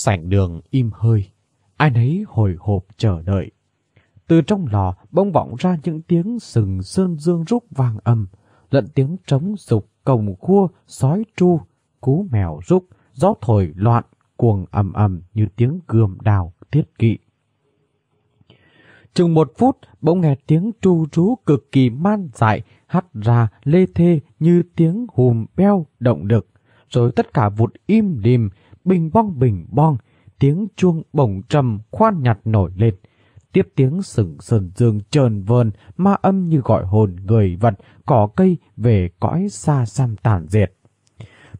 sảnh đường im hơi, ai nấy hồi hộp chờ đợi. Từ trong lò bông vọng ra những tiếng sừng sơn dương rúc vang âm, lẫn tiếng trống sục cồng khua, sói tru, cú mèo rúc, gió thổi loạn, cuồng ầm ầm như tiếng gươm đào thiết kỵ. Chừng một phút, bỗng nghe tiếng tru rú cực kỳ man dại, hắt ra lê thê như tiếng hùm beo động đực. Rồi tất cả vụt im lìm, bình bong bình bong, tiếng chuông bổng trầm khoan nhặt nổi lên. Tiếp tiếng sừng sờn dương trờn vơn, ma âm như gọi hồn người vật, cỏ cây về cõi xa xăm tàn diệt.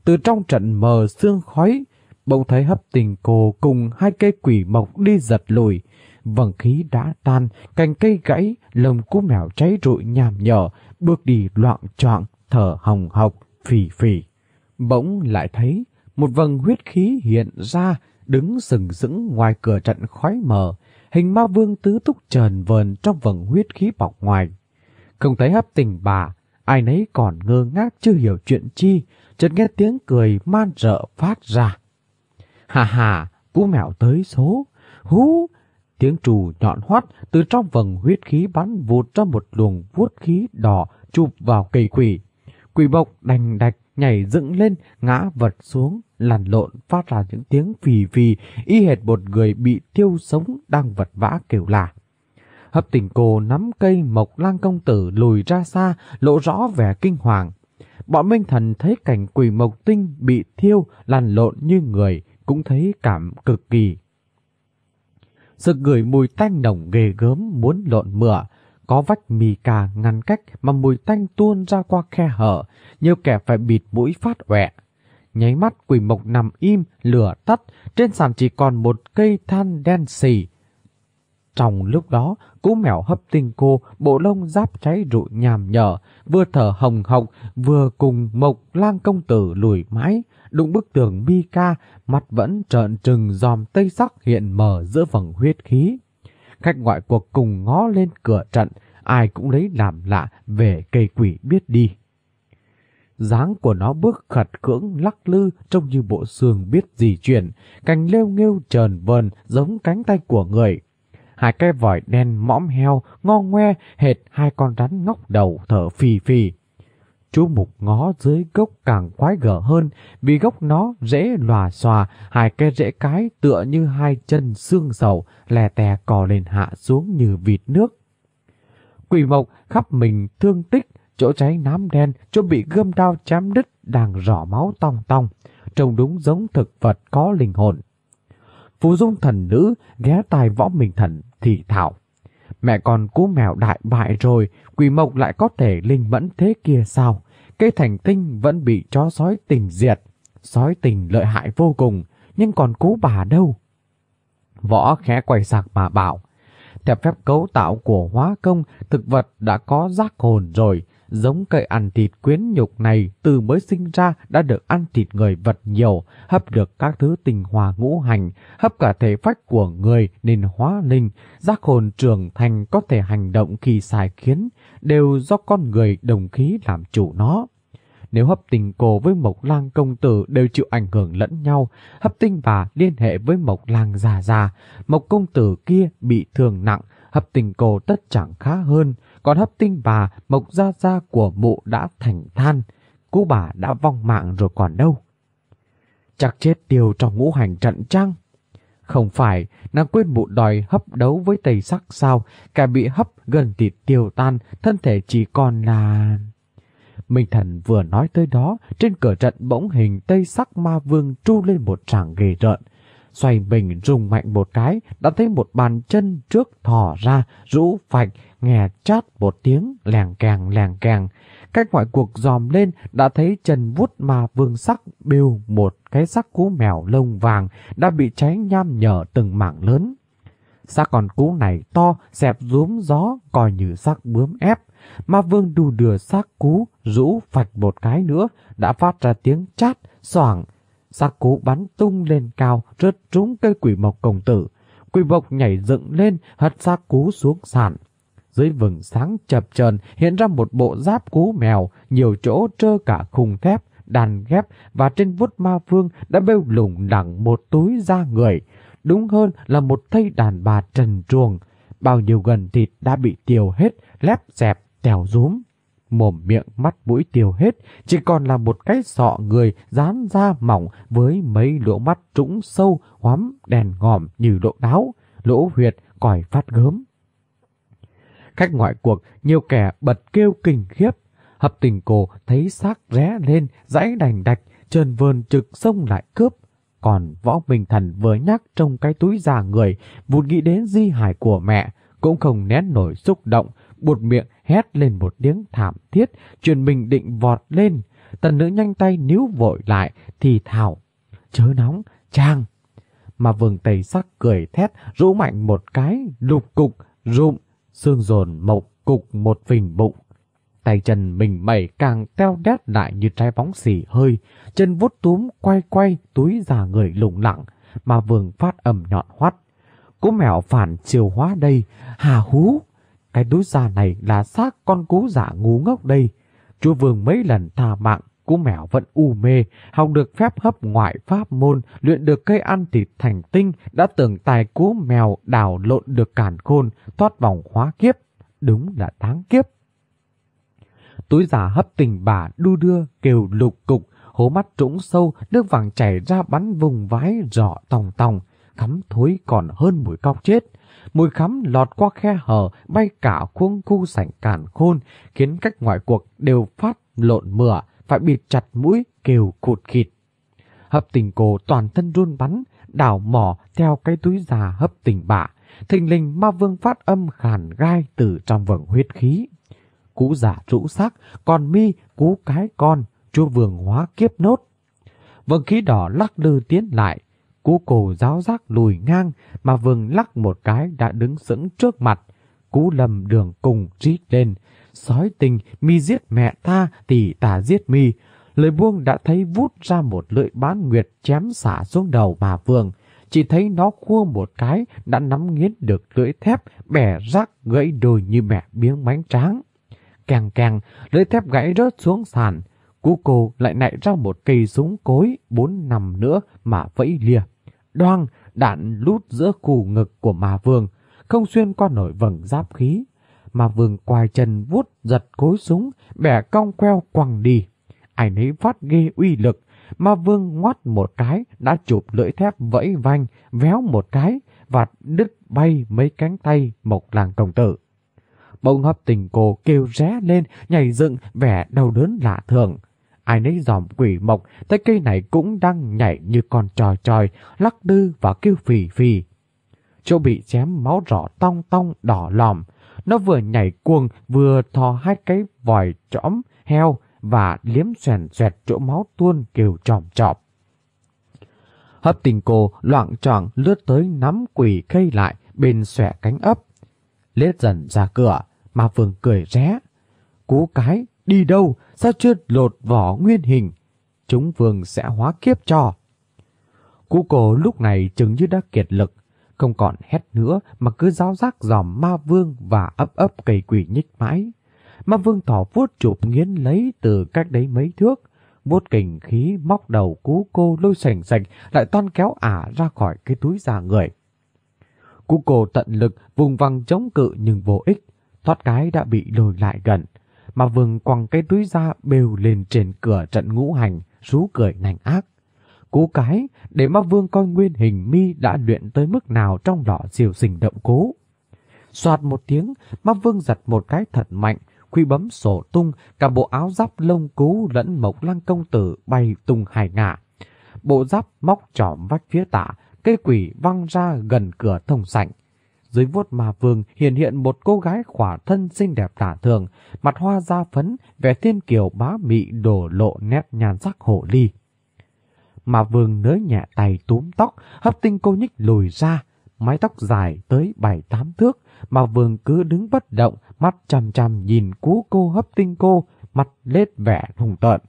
Từ trong trận mờ sương khói, bỗng thấy hấp tình cô cùng hai cây quỷ mộc đi giật lùi. Vầng khí đã tan, cành cây gãy, lồng cú mèo cháy rụi nhàm nhở, bước đi loạn choạng, thở hồng hộc, phì phì. Bỗng lại thấy một vầng huyết khí hiện ra, đứng sừng sững ngoài cửa trận khói mờ, hình ma vương tứ túc trần vờn trong vầng huyết khí bọc ngoài. Không thấy hấp tình bà, ai nấy còn ngơ ngác chưa hiểu chuyện chi, chợt nghe tiếng cười man rợ phát ra. Hà hà, cú mèo tới số, hú, tiếng trù nhọn hoắt từ trong vầng huyết khí bắn vụt ra một luồng vuốt khí đỏ chụp vào cây quỷ. Quỷ bộc đành đạch nhảy dựng lên, ngã vật xuống, lăn lộn phát ra những tiếng phì phì, y hệt một người bị thiêu sống đang vật vã kêu là. Hấp tình cô nắm cây mộc lang công tử lùi ra xa, lộ rõ vẻ kinh hoàng. Bọn Minh Thần thấy cảnh quỷ mộc tinh bị thiêu lăn lộn như người, cũng thấy cảm cực kỳ. Sự gửi mùi tanh nồng ghê gớm muốn lộn mửa, có vách mì cà ngăn cách mà mùi tanh tuôn ra qua khe hở, nhiều kẻ phải bịt mũi phát ọe. Nháy mắt quỷ mộc nằm im, lửa tắt, trên sàn chỉ còn một cây than đen xì. Trong lúc đó, cú mèo hấp tinh cô, bộ lông giáp cháy rụi nhàm nhở, vừa thở hồng hộc, vừa cùng mộc lang công tử lùi mãi, đụng bức tường mi ca, mặt vẫn trợn trừng dòm tây sắc hiện mờ giữa vầng huyết khí. Khách ngoại cuộc cùng ngó lên cửa trận, ai cũng lấy làm lạ về cây quỷ biết đi dáng của nó bước khật cưỡng lắc lư trông như bộ xương biết gì chuyển, cành lêu nghêu trờn vờn giống cánh tay của người. Hai cái vòi đen mõm heo, ngo ngoe, hệt hai con rắn ngóc đầu thở phì phì. Chú Mục ngó dưới gốc càng quái gở hơn vì gốc nó rễ lòa xòa, hai cái rễ cái tựa như hai chân xương sầu, lè tè cò lên hạ xuống như vịt nước. Quỷ Mộc khắp mình thương tích, chỗ cháy nám đen, chỗ bị gươm đao chém đứt đang rỏ máu tong tong, trông đúng giống thực vật có linh hồn. Phù dung thần nữ ghé tai võ mình thần thì thảo. Mẹ con cú mèo đại bại rồi, quỷ mộc lại có thể linh mẫn thế kia sao? Cây thành tinh vẫn bị chó sói tình diệt. Sói tình lợi hại vô cùng, nhưng còn cú bà đâu? Võ khẽ quay sạc mà bảo. Theo phép cấu tạo của hóa công, thực vật đã có giác hồn rồi, giống cây ăn thịt quyến nhục này từ mới sinh ra đã được ăn thịt người vật nhiều, hấp được các thứ tình hòa ngũ hành, hấp cả thể phách của người nên hóa linh, giác hồn trưởng thành có thể hành động khi xài khiến, đều do con người đồng khí làm chủ nó. Nếu hấp tình cổ với Mộc Lang công tử đều chịu ảnh hưởng lẫn nhau, hấp tinh bà liên hệ với Mộc Lang già già, Mộc công tử kia bị thương nặng, hấp tình cổ tất chẳng khá hơn, còn hấp tinh bà mộc gia gia của mụ đã thành than, cô bà đã vong mạng rồi còn đâu. Chắc chết tiêu trong ngũ hành trận trăng. Không phải, nàng quên mụ đòi hấp đấu với tây sắc sao, cả bị hấp gần thịt tiêu tan, thân thể chỉ còn là... Minh thần vừa nói tới đó, trên cửa trận bỗng hình tây sắc ma vương tru lên một tràng ghê rợn. Xoay mình rung mạnh một cái, đã thấy một bàn chân trước thò ra, rũ phạch, nghe chát một tiếng lèng càng lèng càng Cách ngoại cuộc dòm lên đã thấy chân vút mà vương sắc bêu một cái sắc cú mèo lông vàng đã bị cháy nham nhở từng mảng lớn. Xác còn cú này to, xẹp rúm gió, coi như xác bướm ép. Ma vương đù đừa xác cú, rũ phạch một cái nữa, đã phát ra tiếng chát, soảng. Xác cú bắn tung lên cao, rớt trúng cây quỷ mộc công tử. Quỷ mộc nhảy dựng lên, hất xác cú xuống sàn. Dưới vừng sáng chập chờn hiện ra một bộ giáp cú mèo, nhiều chỗ trơ cả khung thép, đàn ghép và trên vuốt ma vương đã bêu lủng lẳng một túi da người, đúng hơn là một thây đàn bà trần truồng. Bao nhiêu gần thịt đã bị tiêu hết, lép dẹp, tèo rúm. Mồm miệng mắt mũi tiêu hết, chỉ còn là một cái sọ người dán da mỏng với mấy lỗ mắt trũng sâu, hoắm, đèn ngòm như lỗ đáo, lỗ huyệt, còi phát gớm. Khách ngoại cuộc, nhiều kẻ bật kêu kinh khiếp. Hập tình cổ thấy xác ré lên, dãy đành đạch, trơn vơn trực sông lại cướp. Còn võ bình thần vừa nhắc trong cái túi già người, vụt nghĩ đến di hải của mẹ, cũng không nén nổi xúc động, buột miệng hét lên một tiếng thảm thiết, truyền mình định vọt lên. Tần nữ nhanh tay níu vội lại, thì thảo. Chớ nóng, trang. Mà vườn tây sắc cười thét, rũ mạnh một cái, lục cục, rụm, xương dồn mộc cục một phình bụng. Tay chân mình mẩy càng teo đét lại như trái bóng xỉ hơi, chân vuốt túm quay quay túi già người lủng lặng, mà vườn phát ầm nhọn hoắt. Cú mèo phản chiều hóa đây, hà hú. Cái túi già này là xác con cú giả ngu ngốc đây. Chúa vương mấy lần tha mạng, cú mèo vẫn u mê, học được phép hấp ngoại pháp môn, luyện được cây ăn thịt thành tinh, đã tưởng tài cú mèo đảo lộn được cản khôn, thoát vòng hóa kiếp. Đúng là đáng kiếp. Túi giả hấp tình bà đu đưa, kêu lục cục, hố mắt trũng sâu, nước vàng chảy ra bắn vùng vái rõ tòng tòng, khắm thối còn hơn mùi cóc chết. Mùi khắm lọt qua khe hở, bay cả khuôn khu sảnh càn khôn, khiến cách ngoại cuộc đều phát lộn mửa, phải bịt chặt mũi, kêu cụt khịt. Hấp tình cổ toàn thân run bắn, đảo mỏ theo cái túi già hấp tình bạ. Thình lình ma vương phát âm khàn gai từ trong vầng huyết khí. Cú giả rũ sắc, còn mi cú cái con, chúa vương hóa kiếp nốt. Vầng khí đỏ lắc lư tiến lại, cú cổ giáo giác lùi ngang, mà vương lắc một cái đã đứng sững trước mặt. Cú lầm đường cùng rít lên, sói tình mi giết mẹ ta thì ta giết mi. Lời buông đã thấy vút ra một lưỡi bán nguyệt chém xả xuống đầu bà vương. Chỉ thấy nó khua một cái đã nắm nghiến được lưỡi thép bẻ rác gãy đôi như mẹ biếng bánh tráng. Càng càng, lưỡi thép gãy rớt xuống sàn. Cú cô lại nạy ra một cây súng cối bốn năm nữa mà vẫy lìa. Đoang, đạn lút giữa cù ngực của mà vương, không xuyên qua nổi vầng giáp khí mà vương quài chân vuốt giật cối súng, bẻ cong queo quăng đi. Ai nấy phát ghê uy lực, mà vương ngoắt một cái đã chụp lưỡi thép vẫy vanh, véo một cái và đứt bay mấy cánh tay mộc làng công tử. Bỗng hấp tình cô kêu ré lên, nhảy dựng, vẻ đau đớn lạ thường. Ai nấy dòm quỷ mộc, thấy cây này cũng đang nhảy như con tròi tròi, lắc đư và kêu phì phì. Chỗ bị chém máu rõ tong tong đỏ lòm, nó vừa nhảy cuồng vừa thò hai cái vòi trõm heo và liếm xoèn xoẹt chỗ máu tuôn kêu tròm trọp. Hấp tình cô loạn trọng lướt tới nắm quỷ cây lại bên xòe cánh ấp. Lết dần ra cửa, mà Phương cười ré. Cú cái, đi đâu, sao chưa lột vỏ nguyên hình? Chúng Vương sẽ hóa kiếp cho. Cú cổ lúc này chừng như đã kiệt lực, không còn hét nữa mà cứ giáo giác dòm ma vương và ấp ấp cây quỷ nhích mãi. Ma vương thỏ vuốt chụp nghiến lấy từ cách đấy mấy thước, vuốt kình khí móc đầu cú cô lôi sành sạch lại toan kéo ả ra khỏi cái túi già người. Cú cô tận lực vùng vằng chống cự nhưng vô ích, thoát cái đã bị lôi lại gần. Mà vương quăng cái túi ra bêu lên trên cửa trận ngũ hành, rú cười nành ác cú cái để ma vương coi nguyên hình mi đã luyện tới mức nào trong lọ diều sinh động cố. Xoạt một tiếng, ma vương giật một cái thật mạnh, khuy bấm sổ tung, cả bộ áo giáp lông cú lẫn mộc lăng công tử bay tung hải ngạ. Bộ giáp móc trỏm vách phía tả, cây quỷ văng ra gần cửa thông sảnh. Dưới vuốt mà vương hiện hiện một cô gái khỏa thân xinh đẹp tả thường, mặt hoa da phấn, vẻ thiên kiều bá mị đổ lộ nét nhàn sắc hổ ly mà vương nới nhẹ tay túm tóc, hấp tinh cô nhích lùi ra, mái tóc dài tới bảy tám thước, mà vương cứ đứng bất động, mắt chằm chằm nhìn cú cô hấp tinh cô, mặt lết vẻ hùng tợn.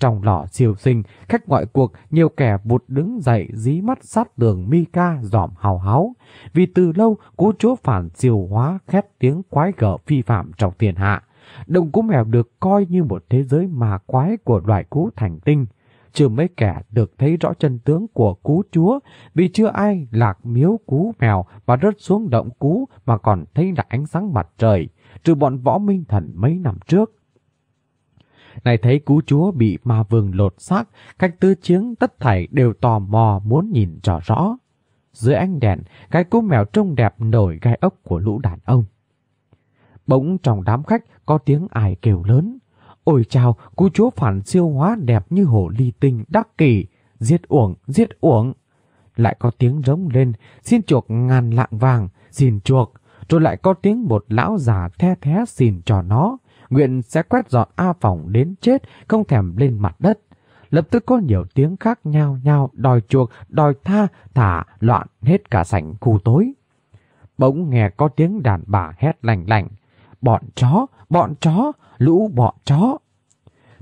Trong lò siêu sinh, khách ngoại cuộc, nhiều kẻ vụt đứng dậy dí mắt sát tường Mika dòm hào háo. Vì từ lâu, cú chúa phản siêu hóa khét tiếng quái gở phi phạm trong tiền hạ. Động cú mèo được coi như một thế giới mà quái của loài cú thành tinh chưa mấy kẻ được thấy rõ chân tướng của cú chúa vì chưa ai lạc miếu cú mèo và rớt xuống động cú mà còn thấy là ánh sáng mặt trời, trừ bọn võ minh thần mấy năm trước. Này thấy cú chúa bị ma vương lột xác, cách tư chiến tất thảy đều tò mò muốn nhìn cho rõ. Dưới ánh đèn, cái cú mèo trông đẹp nổi gai ốc của lũ đàn ông. Bỗng trong đám khách có tiếng ai kêu lớn. Ôi chào, cú chúa phản siêu hóa đẹp như hổ ly tinh đắc kỳ. Giết uổng, giết uổng. Lại có tiếng rống lên, xin chuộc ngàn lạng vàng, xin chuộc. Rồi lại có tiếng một lão già the thé xin cho nó. Nguyện sẽ quét dọn A phòng đến chết, không thèm lên mặt đất. Lập tức có nhiều tiếng khác nhau nhau đòi chuộc, đòi tha, thả, loạn hết cả sảnh khu tối. Bỗng nghe có tiếng đàn bà hét lành lành. Bọn chó, bọn chó, lũ bọn chó.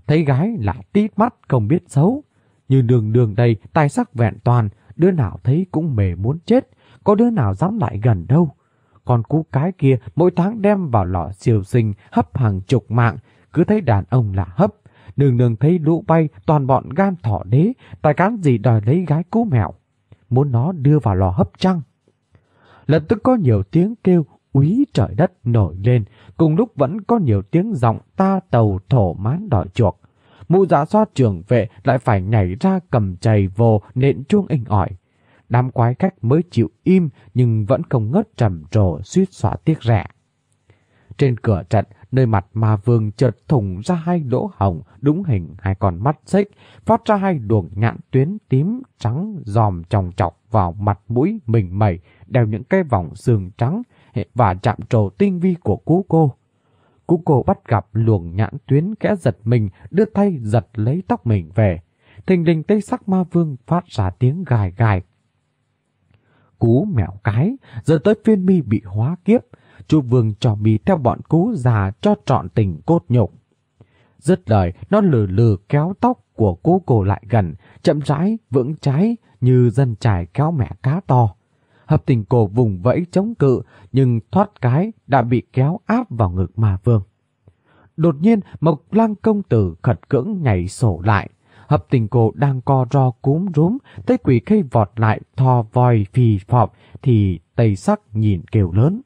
Thấy gái là tít mắt không biết xấu. Như đường đường đây, tài sắc vẹn toàn, đứa nào thấy cũng mề muốn chết, có đứa nào dám lại gần đâu con cú cái kia mỗi tháng đem vào lò siêu sinh hấp hàng chục mạng, cứ thấy đàn ông là hấp. Đường đường thấy lũ bay toàn bọn gan thỏ đế, tài cán gì đòi lấy gái cú mèo. Muốn nó đưa vào lò hấp trăng. Lần tức có nhiều tiếng kêu úy trời đất nổi lên, cùng lúc vẫn có nhiều tiếng giọng ta tàu thổ mán đòi chuộc. Mụ giả soát trưởng vệ lại phải nhảy ra cầm chày vô nện chuông inh ỏi. Đám quái khách mới chịu im nhưng vẫn không ngớt trầm trồ suýt xóa tiếc rẻ. Trên cửa trận, nơi mặt ma vương chợt thủng ra hai lỗ hồng đúng hình hai con mắt xích, phát ra hai luồng nhãn tuyến tím trắng dòm tròng chọc vào mặt mũi mình mẩy, đeo những cái vòng xương trắng và chạm trổ tinh vi của cú cô. Cú cô bắt gặp luồng nhãn tuyến kẽ giật mình, đưa tay giật lấy tóc mình về. Thình lình tây sắc ma vương phát ra tiếng gài gài. Cú mèo cái, giờ tới phiên mi bị hóa kiếp. Chú vương cho mi theo bọn cú già cho trọn tình cốt nhục. Dứt lời, nó lừ lừ kéo tóc của cú cổ lại gần, chậm rãi, vững trái như dân trải kéo mẹ cá to. Hợp tình cổ vùng vẫy chống cự, nhưng thoát cái đã bị kéo áp vào ngực ma vương. Đột nhiên, Mộc Lang công tử khật cưỡng nhảy sổ lại. Hợp tình cổ đang co ro cúm rúm, thấy quỷ khây vọt lại, thò vòi phì phọp, thì tây sắc nhìn kêu lớn.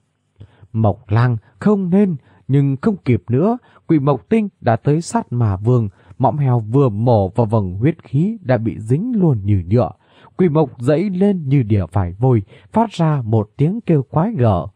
Mộc Lang không nên, nhưng không kịp nữa, quỷ Mộc Tinh đã tới sát mà vương, mõm heo vừa mổ vào vầng huyết khí đã bị dính luôn như nhựa. Quỷ mộc dẫy lên như đỉa phải vôi, phát ra một tiếng kêu quái gở.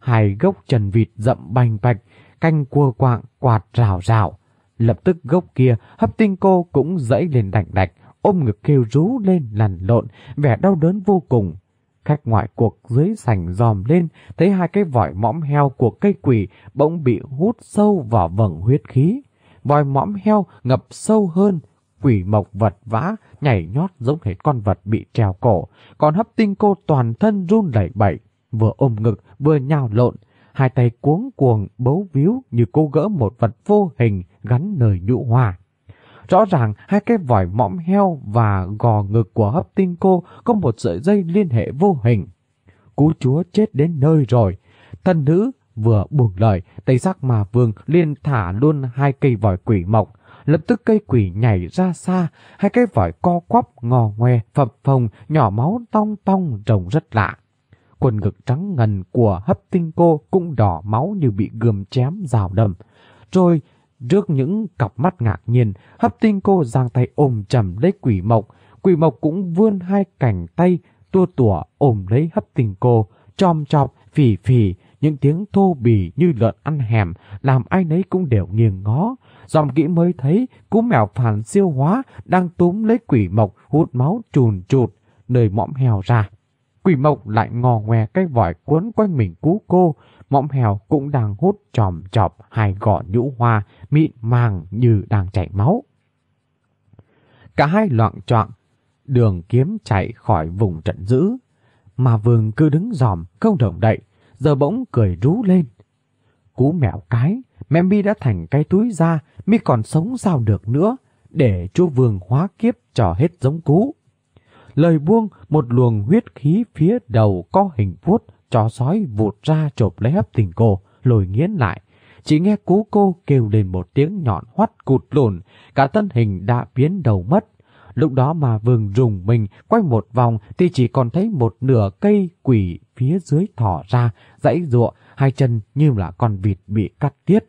Hai gốc trần vịt rậm bành bạch, canh cua quạng, quạt rào rào. Lập tức gốc kia, hấp tinh cô cũng dãy lên đảnh đạch, ôm ngực kêu rú lên lằn lộn, vẻ đau đớn vô cùng. Khách ngoại cuộc dưới sành dòm lên, thấy hai cái vòi mõm heo của cây quỷ bỗng bị hút sâu vào vầng huyết khí. Vòi mõm heo ngập sâu hơn, quỷ mộc vật vã, nhảy nhót giống hệt con vật bị treo cổ, còn hấp tinh cô toàn thân run lẩy bẩy, vừa ôm ngực vừa nhào lộn, hai tay cuống cuồng bấu víu như cô gỡ một vật vô hình gắn nơi nhũ hoa. Rõ ràng hai cái vòi mõm heo và gò ngực của hấp tinh cô có một sợi dây liên hệ vô hình. Cú chúa chết đến nơi rồi. Thân nữ vừa buông lời, tay sắc mà vương liền thả luôn hai cây vòi quỷ mộc, lập tức cây quỷ nhảy ra xa, hai cái vòi co quắp, ngò ngoe, phập phồng, nhỏ máu tong tong, rồng rất lạ. Quần ngực trắng ngần của hấp tinh cô cũng đỏ máu như bị gươm chém rào đầm. Rồi, trước những cặp mắt ngạc nhiên, hấp tinh cô giang tay ôm chầm lấy quỷ mộc. Quỷ mộc cũng vươn hai cành tay, tua tủa ôm lấy hấp tinh cô, chom chọc, phì phì, những tiếng thô bì như lợn ăn hẻm, làm ai nấy cũng đều nghiêng ngó. Dòm kỹ mới thấy cú mèo phản siêu hóa đang túm lấy quỷ mộc hút máu trùn trụt, nơi mõm heo ra. Quỷ mộc lại ngò ngoe cái vòi cuốn quanh mình cú cô, mõm hèo cũng đang hút tròm chọp hai gọ nhũ hoa, mịn màng như đang chảy máu. Cả hai loạn trọng, đường kiếm chạy khỏi vùng trận dữ. Mà vương cứ đứng dòm, không động đậy, giờ bỗng cười rú lên. Cú mèo cái, mẹ mi đã thành cái túi ra, mi còn sống sao được nữa, để chú vương hóa kiếp cho hết giống cú. Lời buông, một luồng huyết khí phía đầu có hình vuốt, chó sói vụt ra chộp lấy hấp tình cô, lồi nghiến lại. Chỉ nghe cú cô kêu lên một tiếng nhọn hoắt cụt lùn, cả thân hình đã biến đầu mất. Lúc đó mà vương rùng mình quay một vòng thì chỉ còn thấy một nửa cây quỷ phía dưới thỏ ra, dãy ruộng, hai chân như là con vịt bị cắt tiết.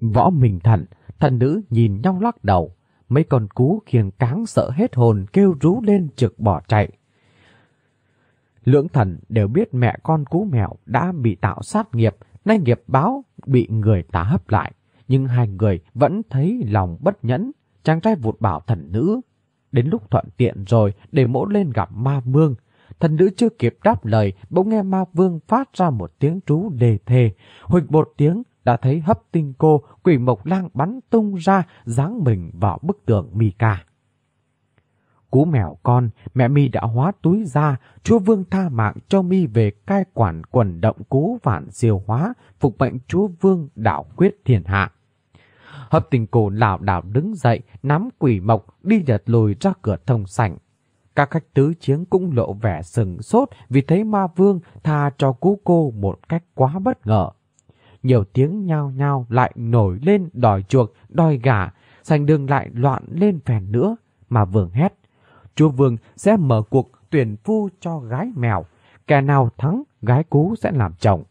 Võ Minh thận thần nữ nhìn nhau lắc đầu, mấy con cú khiêng cáng sợ hết hồn kêu rú lên trực bỏ chạy. Lưỡng thần đều biết mẹ con cú mèo đã bị tạo sát nghiệp, nay nghiệp báo bị người ta hấp lại. Nhưng hai người vẫn thấy lòng bất nhẫn, chàng trai vụt bảo thần nữ. Đến lúc thuận tiện rồi để mỗ lên gặp ma vương. Thần nữ chưa kịp đáp lời, bỗng nghe ma vương phát ra một tiếng trú đề thề. Huỳnh một tiếng đã thấy hấp tinh cô, quỷ mộc lang bắn tung ra, dáng mình vào bức tượng Mika. Cú mèo con, mẹ mi đã hóa túi ra, chúa vương tha mạng cho mi về cai quản quần động cú vạn siêu hóa, phục mệnh chúa vương đảo quyết thiên hạ. Hấp tình cổ lảo đảo đứng dậy, nắm quỷ mộc, đi nhật lùi ra cửa thông sảnh. Các khách tứ chiến cũng lộ vẻ sừng sốt vì thấy ma vương tha cho cú cô một cách quá bất ngờ. Nhiều tiếng nhao nhao lại nổi lên đòi chuộc, đòi gà, sành đường lại loạn lên phèn nữa, mà vương hét chúa vương sẽ mở cuộc tuyển phu cho gái mèo. Kẻ nào thắng, gái cú sẽ làm chồng.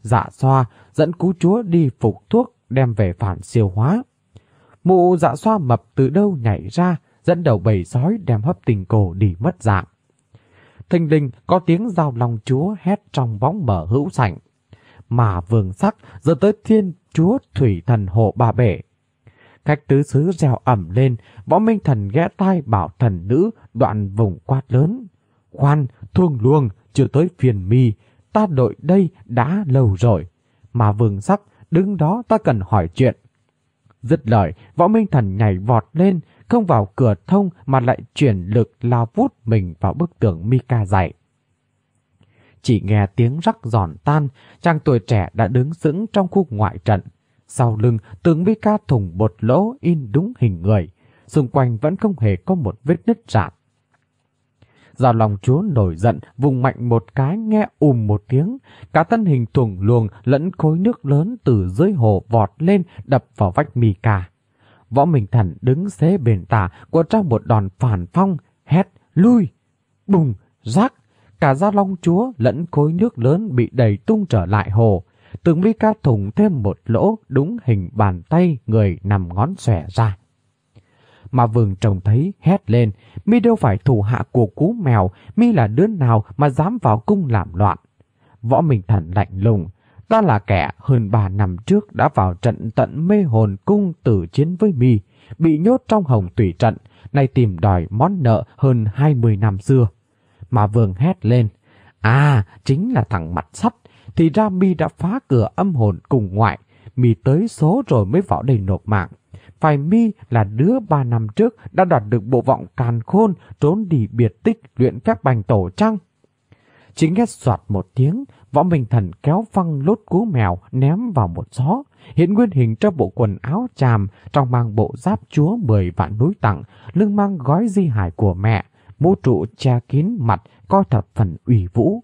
Dạ xoa dẫn cú chúa đi phục thuốc đem về phản siêu hóa. Mụ dạ xoa mập từ đâu nhảy ra, dẫn đầu bầy sói đem hấp tình cổ đi mất dạng. Thình linh có tiếng giao lòng chúa hét trong bóng mở hữu sảnh. Mà vương sắc giờ tới thiên chúa thủy thần hồ ba bể Khách tứ xứ reo ẩm lên, võ minh thần ghé tai bảo thần nữ đoạn vùng quát lớn. Khoan, thương luông, chưa tới phiền mi, ta đội đây đã lâu rồi. Mà vương sắc, đứng đó ta cần hỏi chuyện. Dứt lời, võ minh thần nhảy vọt lên, không vào cửa thông mà lại chuyển lực lao vút mình vào bức tường Mika dạy. Chỉ nghe tiếng rắc giòn tan, chàng tuổi trẻ đã đứng sững trong khu ngoại trận, sau lưng, tướng bi ca thùng bột lỗ in đúng hình người. Xung quanh vẫn không hề có một vết nứt rạn. Giao lòng chúa nổi giận, vùng mạnh một cái nghe ùm một tiếng. Cả thân hình thùng luồng lẫn khối nước lớn từ dưới hồ vọt lên đập vào vách mì cà. Võ Minh Thần đứng xế bền tả của ra một đòn phản phong, hét, lui, bùng, rác. Cả da long chúa lẫn khối nước lớn bị đẩy tung trở lại hồ từng ly ca thùng thêm một lỗ đúng hình bàn tay người nằm ngón xòe ra. Mà vườn trồng thấy hét lên, mi đâu phải thủ hạ của cú mèo, mi là đứa nào mà dám vào cung làm loạn. Võ Minh Thần lạnh lùng, ta là kẻ hơn ba năm trước đã vào trận tận mê hồn cung tử chiến với mi, bị nhốt trong hồng tùy trận, nay tìm đòi món nợ hơn hai mươi năm xưa. Mà vương hét lên, à, chính là thằng mặt sắt, thì ra mi đã phá cửa âm hồn cùng ngoại. Mi tới số rồi mới vào đây nộp mạng. Phải mi là đứa ba năm trước đã đoạt được bộ vọng càn khôn trốn đi biệt tích luyện các bành tổ trăng. Chỉ nghe soạt một tiếng, võ minh thần kéo phăng lốt cú mèo ném vào một gió. Hiện nguyên hình cho bộ quần áo chàm trong mang bộ giáp chúa mười vạn núi tặng, lưng mang gói di hải của mẹ, mũ trụ che kín mặt, coi thật phần ủy vũ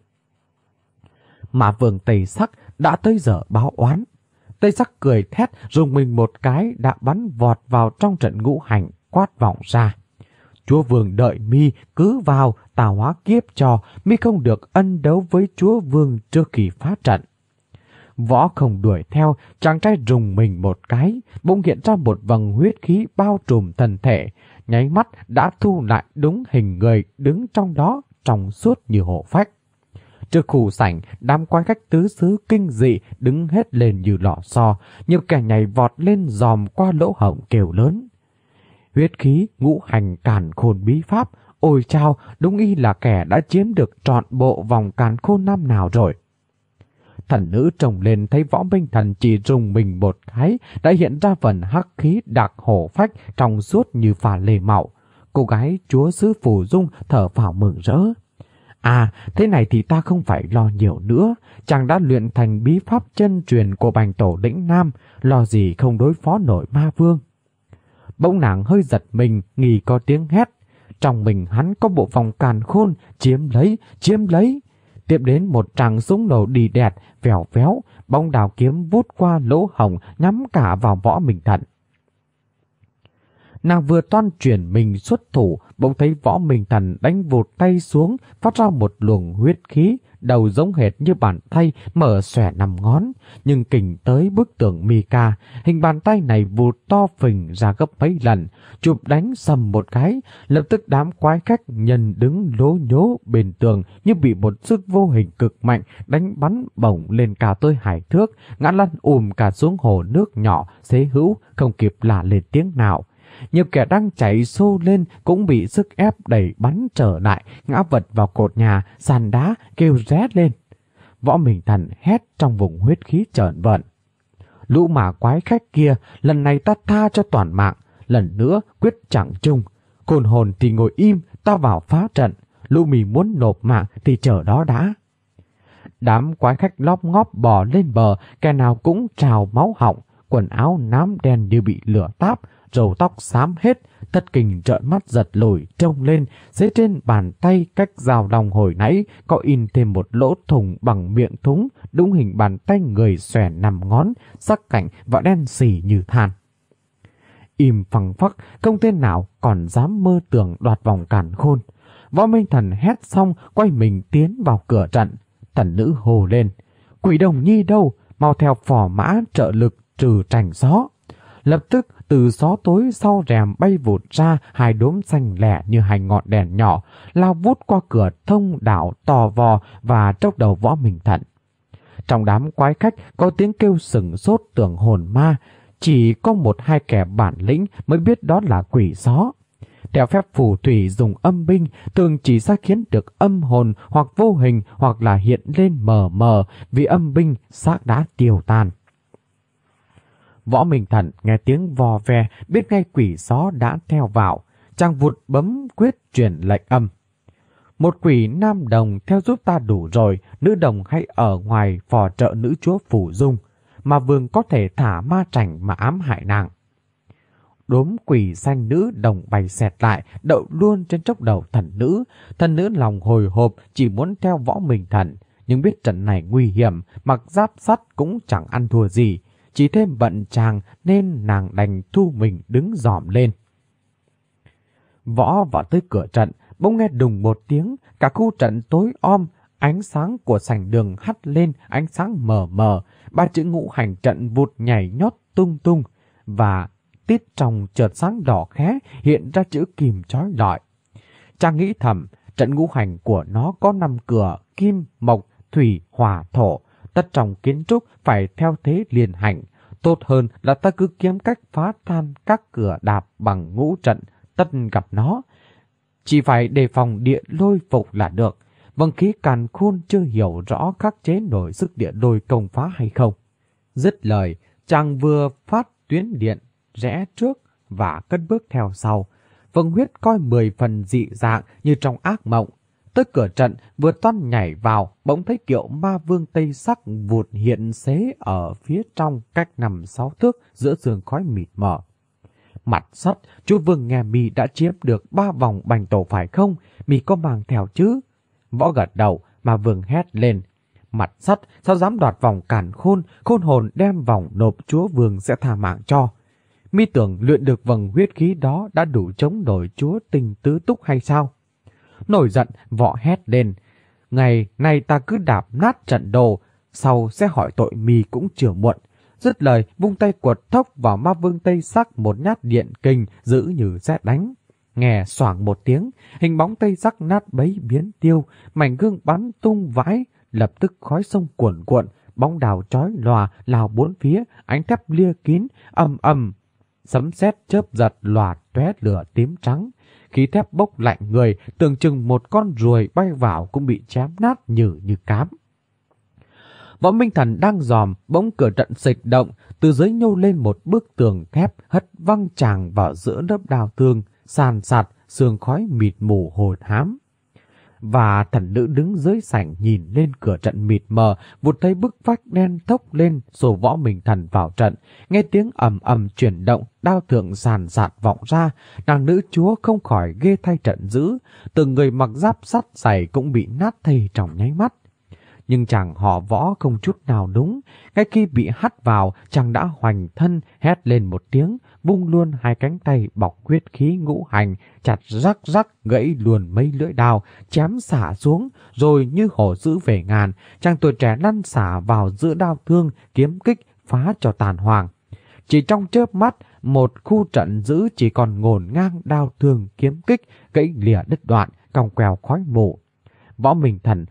mà vương Tây Sắc đã tới giờ báo oán. Tây Sắc cười thét dùng mình một cái đã bắn vọt vào trong trận ngũ hành quát vọng ra. Chúa Vương đợi mi cứ vào tà hóa kiếp cho mi không được ân đấu với Chúa Vương trước khi phá trận. Võ không đuổi theo, chàng trai rùng mình một cái, bỗng hiện ra một vầng huyết khí bao trùm thân thể, nháy mắt đã thu lại đúng hình người đứng trong đó trong suốt như hộ phách. Trước khu sảnh, đám quan khách tứ xứ kinh dị đứng hết lên như lọ xo, như kẻ nhảy vọt lên dòm qua lỗ hổng kêu lớn. Huyết khí, ngũ hành càn khôn bí pháp, ôi chao, đúng y là kẻ đã chiếm được trọn bộ vòng càn khôn năm nào rồi. Thần nữ trồng lên thấy võ minh thần chỉ rùng mình một cái, đã hiện ra phần hắc khí đặc hổ phách trong suốt như phà lề mạo. Cô gái chúa sứ phù dung thở phào mừng rỡ. À, thế này thì ta không phải lo nhiều nữa. Chàng đã luyện thành bí pháp chân truyền của bành tổ lĩnh Nam, lo gì không đối phó nổi ma vương. Bỗng nàng hơi giật mình, nghi có tiếng hét. Trong mình hắn có bộ vòng càn khôn, chiếm lấy, chiếm lấy. Tiếp đến một tràng súng nổ đi đẹp, vèo véo, bóng đào kiếm vút qua lỗ hồng nhắm cả vào võ Minh thận. Nàng vừa toan chuyển mình xuất thủ, bỗng thấy võ Minh thần đánh vụt tay xuống, phát ra một luồng huyết khí, đầu giống hệt như bàn tay mở xòe nằm ngón, nhưng kình tới bức tường Mika, hình bàn tay này vụt to phình ra gấp mấy lần, chụp đánh sầm một cái, lập tức đám quái khách nhân đứng lố nhố bên tường như bị một sức vô hình cực mạnh đánh bắn bổng lên cả tôi hải thước, ngã lăn ùm cả xuống hồ nước nhỏ, xế hữu, không kịp là lên tiếng nào nhiều kẻ đang chạy xô lên cũng bị sức ép đẩy bắn trở lại, ngã vật vào cột nhà, sàn đá, kêu rét lên. Võ Minh Thần hét trong vùng huyết khí trợn vợn. Lũ mà quái khách kia, lần này ta tha cho toàn mạng, lần nữa quyết chẳng chung. Cồn hồn thì ngồi im, ta vào phá trận. Lũ mì muốn nộp mạng thì chờ đó đã. Đám quái khách lóp ngóp bò lên bờ, kẻ nào cũng trào máu họng, quần áo nám đen như bị lửa táp, râu tóc xám hết, tất kình trợn mắt giật lùi trông lên, dưới trên bàn tay cách rào lòng hồi nãy có in thêm một lỗ thùng bằng miệng thúng, đúng hình bàn tay người xòe nằm ngón, sắc cảnh và đen xỉ như than. Im phẳng phắc, không tên nào còn dám mơ tưởng đoạt vòng cản khôn. Võ Minh Thần hét xong, quay mình tiến vào cửa trận. Thần nữ hồ lên. Quỷ đồng nhi đâu? Mau theo phò mã trợ lực trừ trành gió. Lập tức từ gió tối sau rèm bay vụt ra hai đốm xanh lẻ như hai ngọn đèn nhỏ, lao vút qua cửa thông đảo tò vò và trốc đầu võ mình thận. Trong đám quái khách có tiếng kêu sừng sốt tưởng hồn ma, chỉ có một hai kẻ bản lĩnh mới biết đó là quỷ gió. Theo phép phù thủy dùng âm binh thường chỉ ra khiến được âm hồn hoặc vô hình hoặc là hiện lên mờ mờ vì âm binh xác đã tiêu tan. Võ Minh Thần nghe tiếng vò ve, biết ngay quỷ gió đã theo vào. Chàng vụt bấm quyết truyền lệnh âm. Một quỷ nam đồng theo giúp ta đủ rồi, nữ đồng hay ở ngoài phò trợ nữ chúa Phủ Dung, mà vương có thể thả ma trành mà ám hại nàng. Đốm quỷ xanh nữ đồng bày xẹt lại, đậu luôn trên chốc đầu thần nữ. Thần nữ lòng hồi hộp chỉ muốn theo võ mình thần, nhưng biết trận này nguy hiểm, mặc giáp sắt cũng chẳng ăn thua gì, chỉ thêm bận chàng nên nàng đành thu mình đứng dòm lên. Võ vào tới cửa trận, bỗng nghe đùng một tiếng, cả khu trận tối om, ánh sáng của sảnh đường hắt lên, ánh sáng mờ mờ, ba chữ ngũ hành trận vụt nhảy nhót tung tung, và tiết trong chợt sáng đỏ khé hiện ra chữ kìm trói lọi. Chàng nghĩ thầm, trận ngũ hành của nó có năm cửa, kim, mộc, thủy, hỏa, thổ, tất trồng kiến trúc phải theo thế liền hành. Tốt hơn là ta cứ kiếm cách phá tan các cửa đạp bằng ngũ trận, tất gặp nó. Chỉ phải đề phòng địa lôi phục là được. Vâng khí càn khôn chưa hiểu rõ khắc chế nổi sức địa lôi công phá hay không. Dứt lời, chàng vừa phát tuyến điện, rẽ trước và cất bước theo sau. Vâng huyết coi mười phần dị dạng như trong ác mộng, Tới cửa trận, vừa toan nhảy vào, bỗng thấy kiệu ma vương tây sắc vụt hiện xế ở phía trong cách nằm sáu thước giữa giường khói mịt mờ. Mặt sắt, chú vương nghe mì đã chiếm được ba vòng bành tổ phải không? Mì có mang theo chứ? Võ gật đầu, mà vương hét lên. Mặt sắt, sao dám đoạt vòng cản khôn, khôn hồn đem vòng nộp chúa vương sẽ tha mạng cho. Mi tưởng luyện được vầng huyết khí đó đã đủ chống nổi chúa tình tứ túc hay sao? Nổi giận, vọ hét lên. Ngày nay ta cứ đạp nát trận đồ, sau sẽ hỏi tội mì cũng chưa muộn. Dứt lời, vung tay quật thốc vào ma vương tây sắc một nhát điện kinh giữ như xét đánh. Nghe xoảng một tiếng, hình bóng tây sắc nát bấy biến tiêu, mảnh gương bắn tung vãi, lập tức khói sông cuộn cuộn, bóng đào trói lòa lào bốn phía, ánh thép lia kín, âm âm. Sấm sét chớp giật lòa tóe lửa tím trắng, khí thép bốc lạnh người, tưởng chừng một con ruồi bay vào cũng bị chém nát như như cám. Võ Minh Thần đang dòm, bỗng cửa trận sịch động, từ dưới nhô lên một bức tường thép hất văng chàng vào giữa lớp đào thương, sàn sạt, sương khói mịt mù hồn hám và thần nữ đứng dưới sảnh nhìn lên cửa trận mịt mờ, vụt thấy bức vách đen thốc lên, rồi võ mình thần vào trận. Nghe tiếng ầm ầm chuyển động, đao thượng sàn sạt vọng ra, nàng nữ chúa không khỏi ghê thay trận dữ, từng người mặc giáp sắt dày cũng bị nát thây trong nháy mắt. Nhưng chàng họ võ không chút nào đúng. Ngay khi bị hắt vào, chàng đã hoành thân, hét lên một tiếng, vung luôn hai cánh tay bọc huyết khí ngũ hành, chặt rắc rắc gãy luồn mấy lưỡi đao, chém xả xuống, rồi như hổ dữ về ngàn, chàng tuổi trẻ lăn xả vào giữa đao thương, kiếm kích, phá cho tàn hoàng. Chỉ trong chớp mắt, một khu trận giữ chỉ còn ngổn ngang đao thương kiếm kích, gãy lìa đứt đoạn, cong quèo khói mù. Võ Minh Thần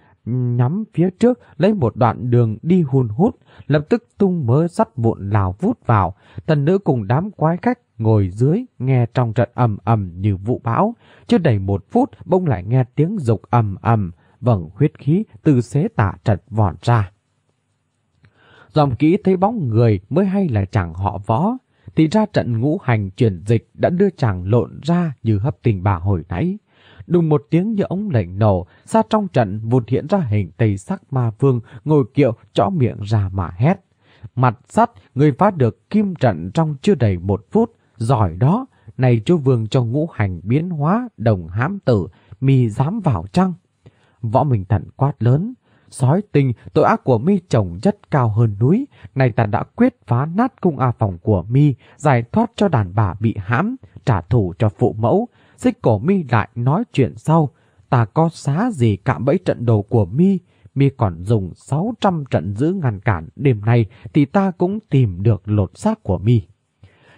nhắm phía trước lấy một đoạn đường đi hun hút, lập tức tung mớ sắt vụn lào vút vào. Tần nữ cùng đám quái khách ngồi dưới nghe trong trận ầm ầm như vụ bão. Chưa đầy một phút bỗng lại nghe tiếng dục ầm ầm, vầng huyết khí từ xế tả trật vòn ra. Dòm kỹ thấy bóng người mới hay là chẳng họ võ, thì ra trận ngũ hành chuyển dịch đã đưa chàng lộn ra như hấp tình bà hồi nãy. Đùng một tiếng như ống lệnh nổ, xa trong trận vụt hiện ra hình tây sắc ma vương ngồi kiệu chõ miệng ra mà hét. Mặt sắt, người phá được kim trận trong chưa đầy một phút, giỏi đó, này chúa vương cho ngũ hành biến hóa, đồng hám tử, mi dám vào trăng Võ Minh Thần quát lớn, sói tình, tội ác của mi chồng rất cao hơn núi, này ta đã quyết phá nát cung A phòng của mi, giải thoát cho đàn bà bị hãm, trả thù cho phụ mẫu, xích cổ mi lại nói chuyện sau, ta có xá gì cạm bẫy trận đồ của mi, mi còn dùng 600 trận giữ ngăn cản. Đêm nay thì ta cũng tìm được lột xác của mi.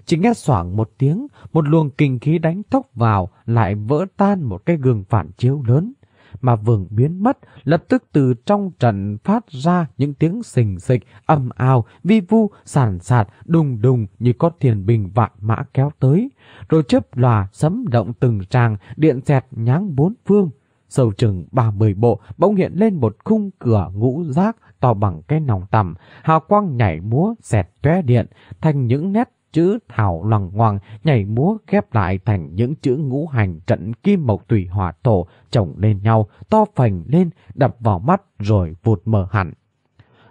Chỉ nghe xoảng một tiếng, một luồng kinh khí đánh thốc vào lại vỡ tan một cái gương phản chiếu lớn mà vừng biến mất, lập tức từ trong trận phát ra những tiếng xình xịch, âm ào, vi vu, sàn sạt, đùng đùng như có thiền bình vạn mã kéo tới. Rồi chớp lòa, sấm động từng tràng, điện xẹt nháng bốn phương. Sầu chừng ba mươi bộ bỗng hiện lên một khung cửa ngũ giác to bằng cái nòng tầm, hào quang nhảy múa xẹt tóe điện thành những nét chữ thảo loằng ngoằng nhảy múa ghép lại thành những chữ ngũ hành trận kim mộc tùy hỏa thổ chồng lên nhau, to phành lên, đập vào mắt rồi vụt mở hẳn.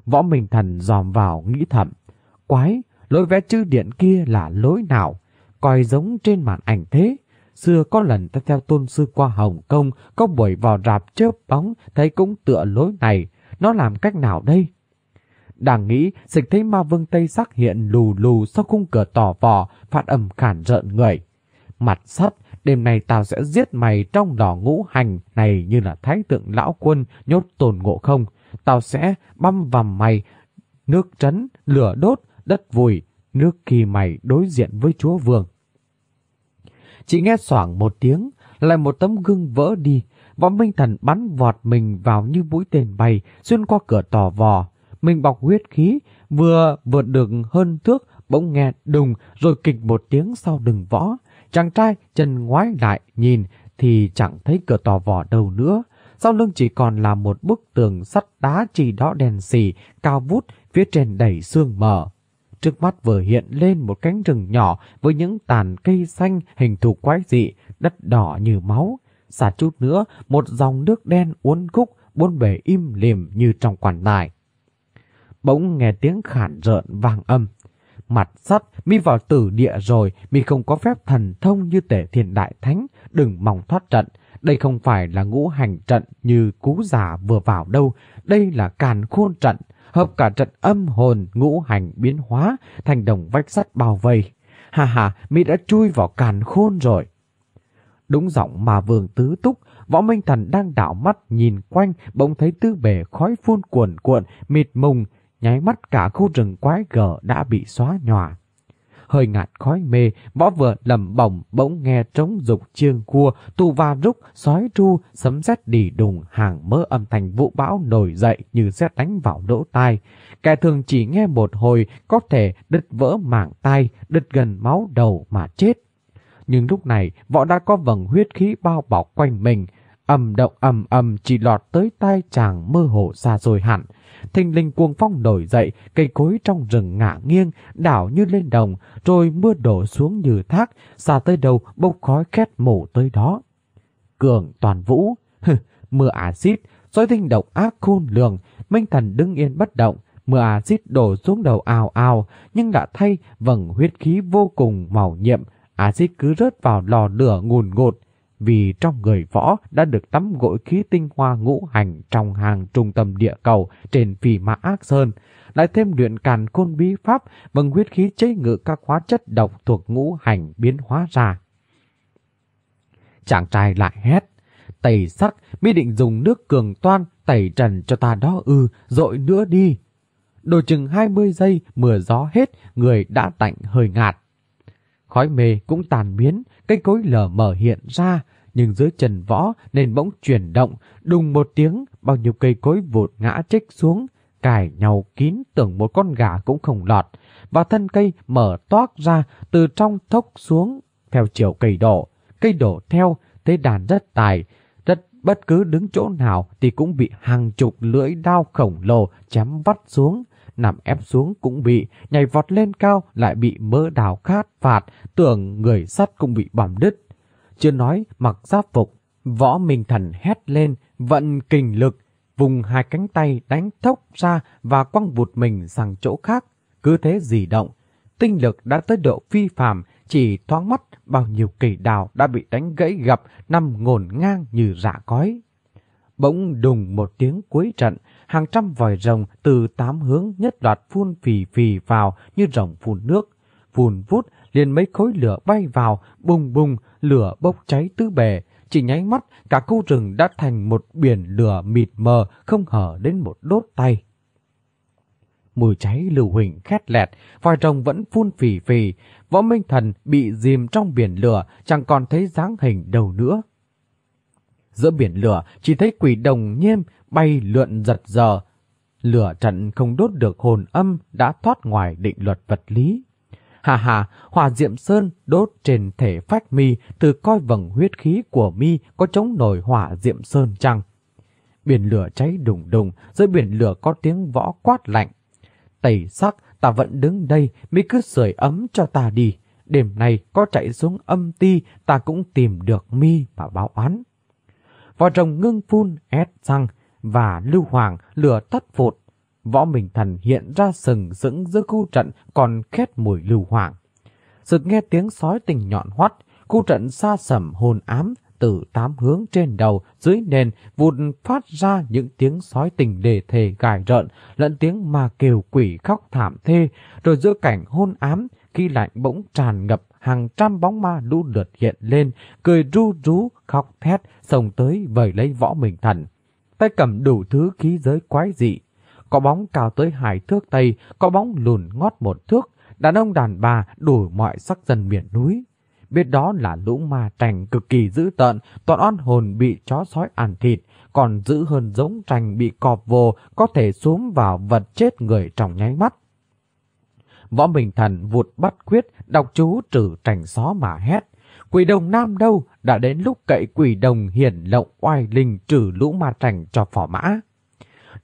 Võ Minh Thần dòm vào nghĩ thầm, quái, lối vẽ chữ điện kia là lối nào? Coi giống trên màn ảnh thế. Xưa có lần ta theo tôn sư qua Hồng Kông, có buổi vào rạp chớp bóng, thấy cũng tựa lối này. Nó làm cách nào đây? Đang nghĩ, dịch thấy ma vương Tây sắc hiện lù lù sau khung cửa tỏ vò, phát âm khản rợn người. Mặt sắt, đêm nay tao sẽ giết mày trong lò ngũ hành này như là thái tượng lão quân nhốt tồn ngộ không. Tao sẽ băm vằm mày, nước trấn, lửa đốt, đất vùi, nước khi mày đối diện với chúa vương. Chỉ nghe xoảng một tiếng, lại một tấm gương vỡ đi, võ minh thần bắn vọt mình vào như mũi tên bay, xuyên qua cửa tò vò, mình bọc huyết khí, vừa vượt được hơn thước, bỗng nghe đùng rồi kịch một tiếng sau đừng võ. Chàng trai chân ngoái lại nhìn thì chẳng thấy cửa tò vỏ đâu nữa. Sau lưng chỉ còn là một bức tường sắt đá chỉ đó đèn xì, cao vút, phía trên đầy sương mờ. Trước mắt vừa hiện lên một cánh rừng nhỏ với những tàn cây xanh hình thù quái dị, đất đỏ như máu. Xa chút nữa, một dòng nước đen uốn khúc, buôn bể im lìm như trong quản tài bỗng nghe tiếng khản rợn vang âm. Mặt sắt, mi vào tử địa rồi, mi không có phép thần thông như tể thiền đại thánh, đừng mong thoát trận. Đây không phải là ngũ hành trận như cú giả vừa vào đâu, đây là càn khôn trận, hợp cả trận âm hồn ngũ hành biến hóa thành đồng vách sắt bao vây. Hà hà, mi đã chui vào càn khôn rồi. Đúng giọng mà vương tứ túc, võ minh thần đang đảo mắt nhìn quanh, bỗng thấy tư bể khói phun cuồn cuộn, mịt mùng, nháy mắt cả khu rừng quái gở đã bị xóa nhòa. Hơi ngạt khói mê, võ vừa lầm bổng bỗng nghe trống dục chiêng cua, tu va rúc, sói tru, sấm sét đỉ đùng, hàng mơ âm thanh vũ bão nổi dậy như xét đánh vào lỗ tai. Kẻ thường chỉ nghe một hồi có thể đứt vỡ mảng tai, đứt gần máu đầu mà chết. Nhưng lúc này, võ đã có vầng huyết khí bao bọc quanh mình, ầm động ầm ầm chỉ lọt tới tai chàng mơ hồ xa rồi hẳn, thình linh cuồng phong nổi dậy, cây cối trong rừng ngả nghiêng, đảo như lên đồng, rồi mưa đổ xuống như thác, xa tới đầu bốc khói khét mổ tới đó. Cường toàn vũ, mưa axit, sói tinh độc ác khôn lường, Minh Thần đứng yên bất động, mưa axit đổ xuống đầu ào ào, nhưng đã thay vầng huyết khí vô cùng màu nhiệm, axit cứ rớt vào lò lửa ngùn ngụt vì trong người võ đã được tắm gội khí tinh hoa ngũ hành trong hàng trung tâm địa cầu trên phì mã ác sơn, lại thêm luyện càn côn bí pháp bằng huyết khí chế ngự các hóa chất độc thuộc ngũ hành biến hóa ra. Chàng trai lại hét, tẩy sắc mi định dùng nước cường toan tẩy trần cho ta đó ư, dội nữa đi. Đồ chừng 20 giây, mưa gió hết, người đã tạnh hơi ngạt. Khói mê cũng tàn biến, cây cối lở mở hiện ra, nhưng dưới trần võ nên bỗng chuyển động, đùng một tiếng, bao nhiêu cây cối vụt ngã trích xuống, cài nhau kín tưởng một con gà cũng không lọt, và thân cây mở toác ra từ trong thốc xuống theo chiều cây đổ. Cây đổ theo, thế đàn rất tài, rất bất cứ đứng chỗ nào thì cũng bị hàng chục lưỡi đao khổng lồ chém vắt xuống, nằm ép xuống cũng bị, nhảy vọt lên cao lại bị mỡ đào khát phạt, tưởng người sắt cũng bị bầm đứt. Chưa nói mặc giáp phục, võ minh thần hét lên, vận kình lực, vùng hai cánh tay đánh thốc ra và quăng vụt mình sang chỗ khác. Cứ thế dì động, tinh lực đã tới độ phi phàm, chỉ thoáng mắt bao nhiêu kỳ đào đã bị đánh gãy gập nằm ngổn ngang như rạ cói. Bỗng đùng một tiếng cuối trận, hàng trăm vòi rồng từ tám hướng nhất loạt phun phì phì vào như rồng phun nước. Phun vút liền mấy khối lửa bay vào, bùng bùng, lửa bốc cháy tứ bề. Chỉ nháy mắt, cả khu rừng đã thành một biển lửa mịt mờ, không hở đến một đốt tay. Mùi cháy lưu huỳnh khét lẹt, vòi rồng vẫn phun phì phì. Võ Minh Thần bị dìm trong biển lửa, chẳng còn thấy dáng hình đâu nữa. Giữa biển lửa chỉ thấy quỷ đồng nhiêm bay lượn giật giờ. Lửa trận không đốt được hồn âm đã thoát ngoài định luật vật lý. Hà hà, hỏa diệm sơn đốt trên thể phách mi từ coi vầng huyết khí của mi có chống nổi hỏa diệm sơn chăng. Biển lửa cháy đùng đùng, dưới biển lửa có tiếng võ quát lạnh. Tẩy sắc, ta vẫn đứng đây, mi cứ sưởi ấm cho ta đi. Đêm nay có chạy xuống âm ti, ta cũng tìm được mi và báo oán. Vỏ rồng ngưng phun, ép răng, và lưu hoàng lửa tắt phụt. Võ Minh Thần hiện ra sừng sững giữa khu trận còn khét mùi lưu hoàng. Sực nghe tiếng sói tình nhọn hoắt, khu trận xa sầm hồn ám từ tám hướng trên đầu, dưới nền vụt phát ra những tiếng sói tình đề thề gài rợn, lẫn tiếng ma kiều quỷ khóc thảm thê, rồi giữa cảnh hôn ám, khi lạnh bỗng tràn ngập hàng trăm bóng ma lũ lượt hiện lên, cười ru rú, khóc thét, sồng tới vầy lấy võ mình thần. Tay cầm đủ thứ khí giới quái dị. Có bóng cao tới hai thước tây, có bóng lùn ngót một thước, đàn ông đàn bà đủ mọi sắc dân miền núi. Biết đó là lũ ma trành cực kỳ dữ tợn, toàn oan hồn bị chó sói ăn thịt, còn dữ hơn giống trành bị cọp vồ có thể xuống vào vật chết người trong nháy mắt. Võ Bình Thần vụt bắt quyết, đọc chú trừ trành xó mà hét. Quỷ đồng nam đâu, đã đến lúc cậy quỷ đồng hiển lộng oai linh trừ lũ ma trành cho phỏ mã.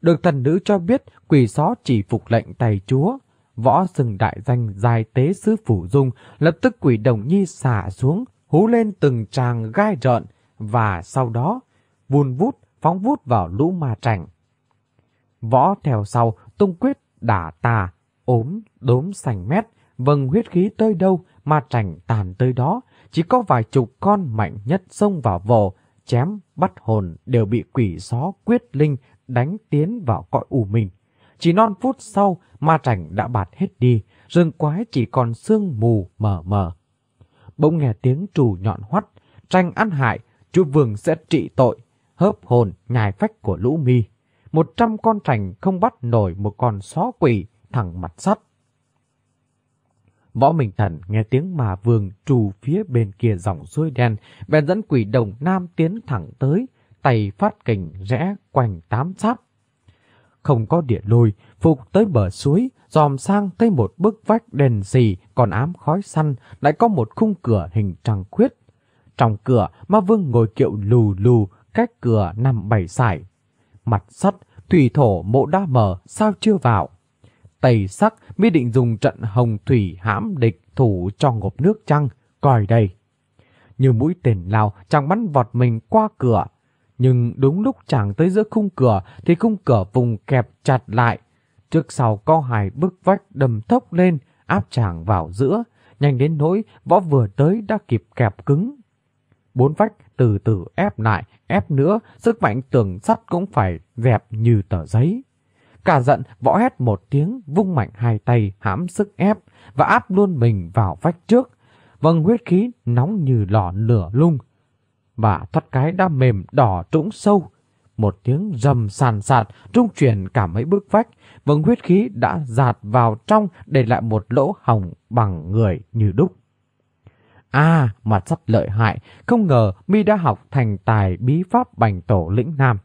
Được thần nữ cho biết quỷ xó chỉ phục lệnh tay chúa. Võ sừng đại danh dài tế sứ phủ dung, lập tức quỷ đồng nhi xả xuống, hú lên từng tràng gai rợn, và sau đó vun vút phóng vút vào lũ ma trành. Võ theo sau tung quyết đả tà, ốm, đốm sành mét, vầng huyết khí tới đâu ma trành tàn tới đó, chỉ có vài chục con mạnh nhất xông vào vồ, chém, bắt hồn đều bị quỷ xó quyết linh đánh tiến vào cõi ủ mình. Chỉ non phút sau, ma trành đã bạt hết đi, rừng quái chỉ còn sương mù mờ mờ. Bỗng nghe tiếng trù nhọn hoắt, tranh ăn hại, chú vương sẽ trị tội, hớp hồn nhài phách của lũ mi. Một trăm con trành không bắt nổi một con xó quỷ thẳng mặt sắt. Võ Minh Thần nghe tiếng mà vương trù phía bên kia dòng suối đen, bèn dẫn quỷ đồng nam tiến thẳng tới, tay phát kình rẽ quanh tám sát. Không có địa lôi, phục tới bờ suối, dòm sang tới một bức vách đèn xì còn ám khói xanh, lại có một khung cửa hình trăng khuyết. Trong cửa, ma vương ngồi kiệu lù lù, cách cửa nằm bảy sải. Mặt sắt, thủy thổ mộ đã mờ, sao chưa vào? Tây sắc mi định dùng trận hồng thủy hãm địch thủ cho ngộp nước trăng, coi đây. Như mũi tên lao, chàng bắn vọt mình qua cửa. Nhưng đúng lúc chàng tới giữa khung cửa thì khung cửa vùng kẹp chặt lại. Trước sau có hai bức vách đầm thốc lên, áp chàng vào giữa. Nhanh đến nỗi võ vừa tới đã kịp kẹp cứng. bốn vách từ từ ép lại, ép nữa, sức mạnh tường sắt cũng phải dẹp như tờ giấy. Cả giận võ hét một tiếng, vung mạnh hai tay, hãm sức ép và áp luôn mình vào vách trước. Vâng huyết khí nóng như lò lửa lung. Và thoát cái đã mềm đỏ trũng sâu. Một tiếng rầm sàn sạt trung chuyển cả mấy bước vách. vầng huyết khí đã dạt vào trong để lại một lỗ hồng bằng người như đúc. À, mặt sắt lợi hại, không ngờ mi đã học thành tài bí pháp bành tổ lĩnh nam.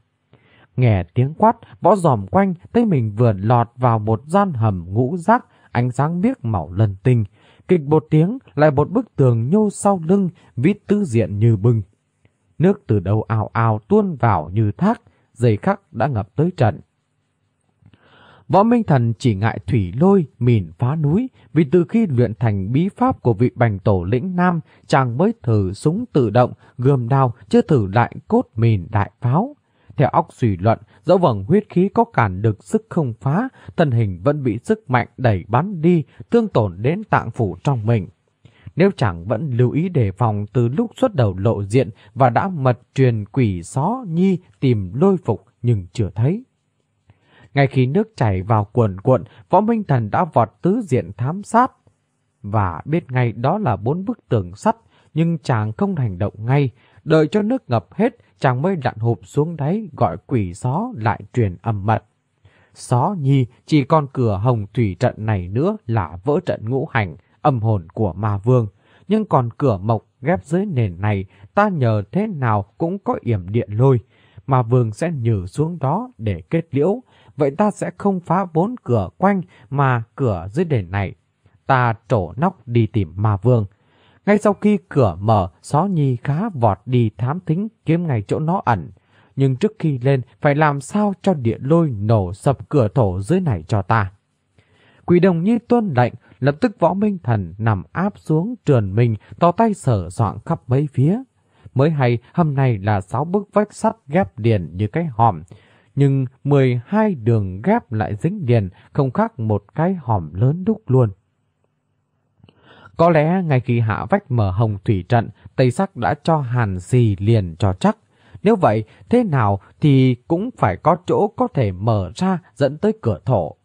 Nghe tiếng quát, võ dòm quanh, tay mình vừa lọt vào một gian hầm ngũ rác, ánh sáng biếc màu lân tinh. Kịch một tiếng, lại một bức tường nhô sau lưng, vít tứ diện như bưng. Nước từ đầu ao ao tuôn vào như thác, dây khắc đã ngập tới trận. Võ Minh Thần chỉ ngại thủy lôi, mìn phá núi, vì từ khi luyện thành bí pháp của vị bành tổ lĩnh Nam, chàng mới thử súng tự động, gươm đao, chưa thử lại cốt mìn đại pháo. Theo óc suy luận, dẫu vầng huyết khí có cản được sức không phá, thân hình vẫn bị sức mạnh đẩy bắn đi, thương tổn đến tạng phủ trong mình. Nếu chẳng vẫn lưu ý đề phòng từ lúc xuất đầu lộ diện và đã mật truyền quỷ xó nhi tìm lôi phục nhưng chưa thấy. Ngay khi nước chảy vào cuộn cuộn, Võ Minh Thần đã vọt tứ diện thám sát. Và biết ngay đó là bốn bức tường sắt, nhưng chàng không hành động ngay. Đợi cho nước ngập hết, chàng mới lặn hụp xuống đáy gọi quỷ gió lại truyền âm mật. Xó nhi chỉ còn cửa hồng thủy trận này nữa là vỡ trận ngũ hành, âm hồn của ma vương. Nhưng còn cửa mộc ghép dưới nền này, ta nhờ thế nào cũng có yểm điện lôi. Ma vương sẽ nhử xuống đó để kết liễu, vậy ta sẽ không phá bốn cửa quanh mà cửa dưới đền này. Ta trổ nóc đi tìm ma vương. Ngay sau khi cửa mở, xó nhi khá vọt đi thám thính kiếm ngay chỗ nó ẩn. Nhưng trước khi lên, phải làm sao cho địa lôi nổ sập cửa thổ dưới này cho ta. Quỷ đồng nhi tuân lệnh, lập tức võ minh thần nằm áp xuống trườn mình, to tay sở soạn khắp mấy phía. Mới hay hầm này là sáu bức vách sắt ghép điền như cái hòm, nhưng 12 đường ghép lại dính điền không khác một cái hòm lớn đúc luôn. Có lẽ ngay khi hạ vách mở hồng thủy trận, Tây Sắc đã cho hàn gì liền cho chắc. Nếu vậy, thế nào thì cũng phải có chỗ có thể mở ra dẫn tới cửa thổ.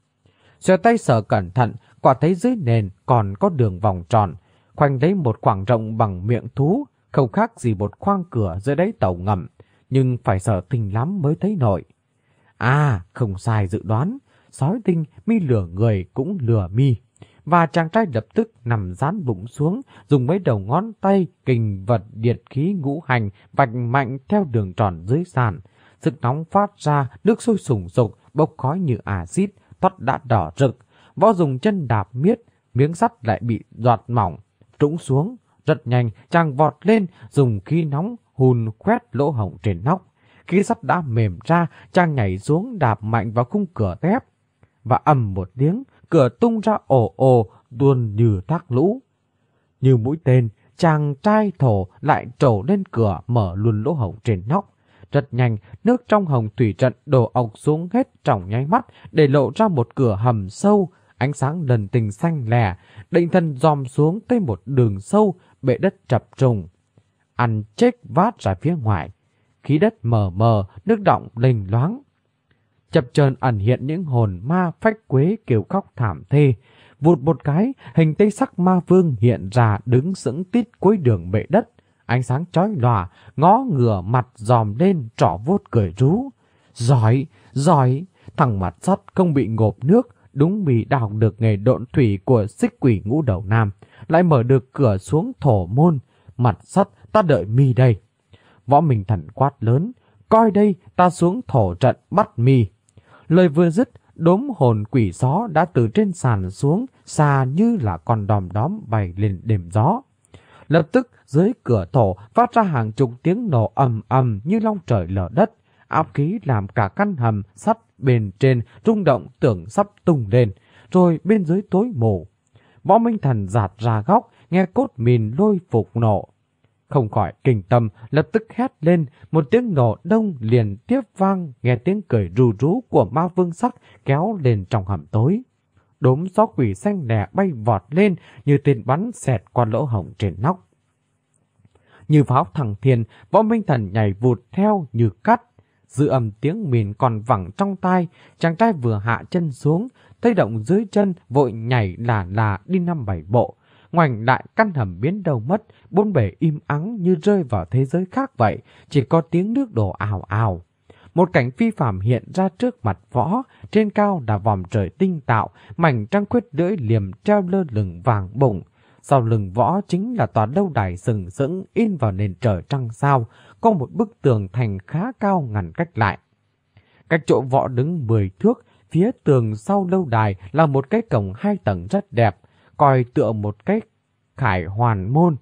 Xòe tay sở cẩn thận, quả thấy dưới nền còn có đường vòng tròn, khoanh lấy một khoảng rộng bằng miệng thú, không khác gì một khoang cửa dưới đáy tàu ngầm, nhưng phải sợ tình lắm mới thấy nổi. À, không sai dự đoán, sói tinh mi lửa người cũng lừa mi. Và chàng trai lập tức nằm dán bụng xuống, dùng mấy đầu ngón tay kình vật điện khí ngũ hành vạch mạnh theo đường tròn dưới sàn. Sức nóng phát ra, nước sôi sùng sục, bốc khói như axit, toát đã đỏ rực. Võ dùng chân đạp miết, miếng sắt lại bị giọt mỏng, trũng xuống. Rất nhanh, chàng vọt lên, dùng khí nóng hùn quét lỗ hổng trên nóc. Khi sắt đã mềm ra, chàng nhảy xuống đạp mạnh vào khung cửa thép. Và ầm một tiếng, cửa tung ra ồ ồ, tuôn như thác lũ. Như mũi tên, chàng trai thổ lại trổ lên cửa mở luôn lỗ hổng trên nóc. Rất nhanh, nước trong hồng thủy trận đổ ọc xuống hết trong nháy mắt để lộ ra một cửa hầm sâu, ánh sáng lần tình xanh lè, định thân dòm xuống tới một đường sâu, bệ đất chập trùng. Ăn chết vát ra phía ngoài, khí đất mờ mờ, nước động lình loáng. Chập chờn ẩn hiện những hồn ma phách quế kêu khóc thảm thê. Vụt một cái, hình tây sắc ma vương hiện ra đứng sững tít cuối đường bệ đất. Ánh sáng chói lòa, ngó ngửa mặt dòm lên trỏ vốt cười rú. Giỏi, giỏi, thằng mặt sắt không bị ngộp nước, đúng bị đào được nghề độn thủy của xích quỷ ngũ đầu nam, lại mở được cửa xuống thổ môn. Mặt sắt, ta đợi mi đây. Võ Minh Thần quát lớn, coi đây ta xuống thổ trận bắt mi. Lời vừa dứt, đốm hồn quỷ gió đã từ trên sàn xuống, xa như là con đòm đóm bay lên đêm gió. Lập tức dưới cửa thổ phát ra hàng chục tiếng nổ ầm ầm như long trời lở đất, áp khí làm cả căn hầm sắt bên trên rung động tưởng sắp tung lên, rồi bên dưới tối mù. Võ Minh Thần giạt ra góc, nghe cốt mìn lôi phục nổ, không khỏi kinh tâm, lập tức hét lên, một tiếng nổ đông liền tiếp vang, nghe tiếng cười rù rú của ma vương sắc kéo lên trong hầm tối. Đốm gió quỷ xanh lẻ bay vọt lên như tên bắn xẹt qua lỗ hổng trên nóc. Như pháo thẳng thiên, võ minh thần nhảy vụt theo như cắt. Dư âm tiếng mìn còn vẳng trong tai, chàng trai vừa hạ chân xuống, thấy động dưới chân vội nhảy là là đi năm bảy bộ. Ngoảnh lại căn hầm biến đầu mất, bốn bể im ắng như rơi vào thế giới khác vậy, chỉ có tiếng nước đổ ào ào. Một cảnh phi phạm hiện ra trước mặt võ, trên cao là vòm trời tinh tạo, mảnh trăng khuyết lưỡi liềm treo lơ lửng vàng bụng. Sau lưng võ chính là tòa lâu đài sừng sững in vào nền trời trăng sao, có một bức tường thành khá cao ngăn cách lại. Cách chỗ võ đứng 10 thước, phía tường sau lâu đài là một cái cổng hai tầng rất đẹp, coi tựa một cái khải hoàn môn.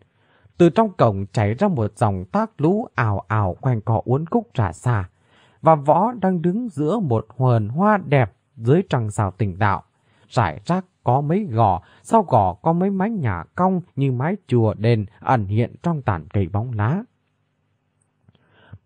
Từ trong cổng chảy ra một dòng tác lũ ảo ảo quanh cỏ uốn cúc trả xa và võ đang đứng giữa một huần hoa đẹp dưới trăng sao tình đạo. Rải rác có mấy gò, sau gò có mấy mái nhà cong như mái chùa đền ẩn hiện trong tàn cây bóng lá.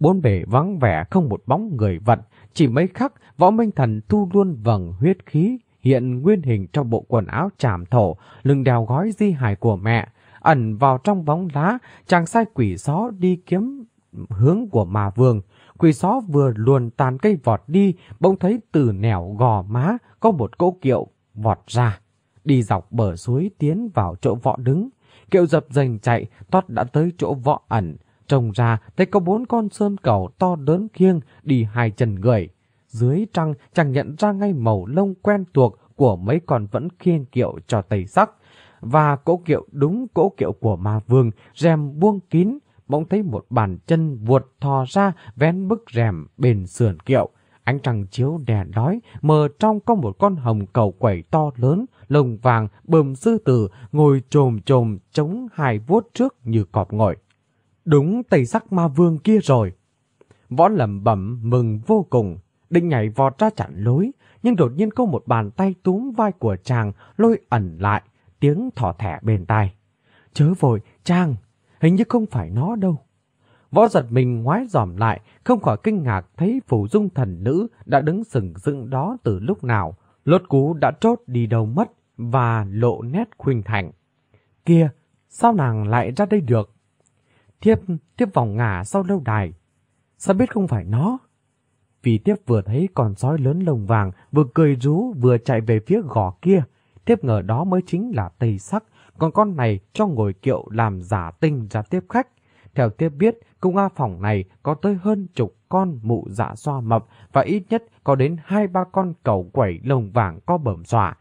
Bốn bể vắng vẻ không một bóng người vật, chỉ mấy khắc võ minh thần thu luôn vầng huyết khí, hiện nguyên hình trong bộ quần áo tràm thổ, lưng đeo gói di hài của mẹ, ẩn vào trong bóng lá, chàng sai quỷ gió đi kiếm hướng của mà vương, Quỷ gió vừa luồn tàn cây vọt đi, bỗng thấy từ nẻo gò má có một cỗ kiệu vọt ra. Đi dọc bờ suối tiến vào chỗ võ đứng. Kiệu dập dành chạy, toát đã tới chỗ võ ẩn. Trông ra thấy có bốn con sơn cầu to lớn khiêng đi hai chân người. Dưới trăng chẳng nhận ra ngay màu lông quen thuộc của mấy con vẫn khiêng kiệu cho tây sắc. Và cỗ kiệu đúng cỗ kiệu của ma vương, rèm buông kín, bỗng thấy một bàn chân vuột thò ra vén bức rèm bên sườn kiệu. Ánh trăng chiếu đèn đói, mờ trong có một con hồng cầu quẩy to lớn, lồng vàng, bơm sư tử, ngồi trồm trồm chống hai vuốt trước như cọp ngồi. Đúng tây sắc ma vương kia rồi. Võ lẩm bẩm mừng vô cùng, định nhảy vọt ra chặn lối, nhưng đột nhiên có một bàn tay túm vai của chàng lôi ẩn lại, tiếng thỏ thẻ bên tai. Chớ vội, chàng, hình như không phải nó đâu. Võ giật mình ngoái dòm lại, không khỏi kinh ngạc thấy phù dung thần nữ đã đứng sừng sững đó từ lúc nào. Lốt cú đã trốt đi đâu mất và lộ nét khuynh thành. Kia, sao nàng lại ra đây được? Thiếp, tiếp vòng ngả sau lâu đài. Sao biết không phải nó? Vì tiếp vừa thấy con sói lớn lồng vàng vừa cười rú vừa chạy về phía gò kia. Tiếp ngờ đó mới chính là tây sắc còn con này cho ngồi kiệu làm giả tinh ra tiếp khách. Theo tiếp biết, cung A phòng này có tới hơn chục con mụ dạ xoa mập và ít nhất có đến hai ba con cầu quẩy lồng vàng có bẩm xòa.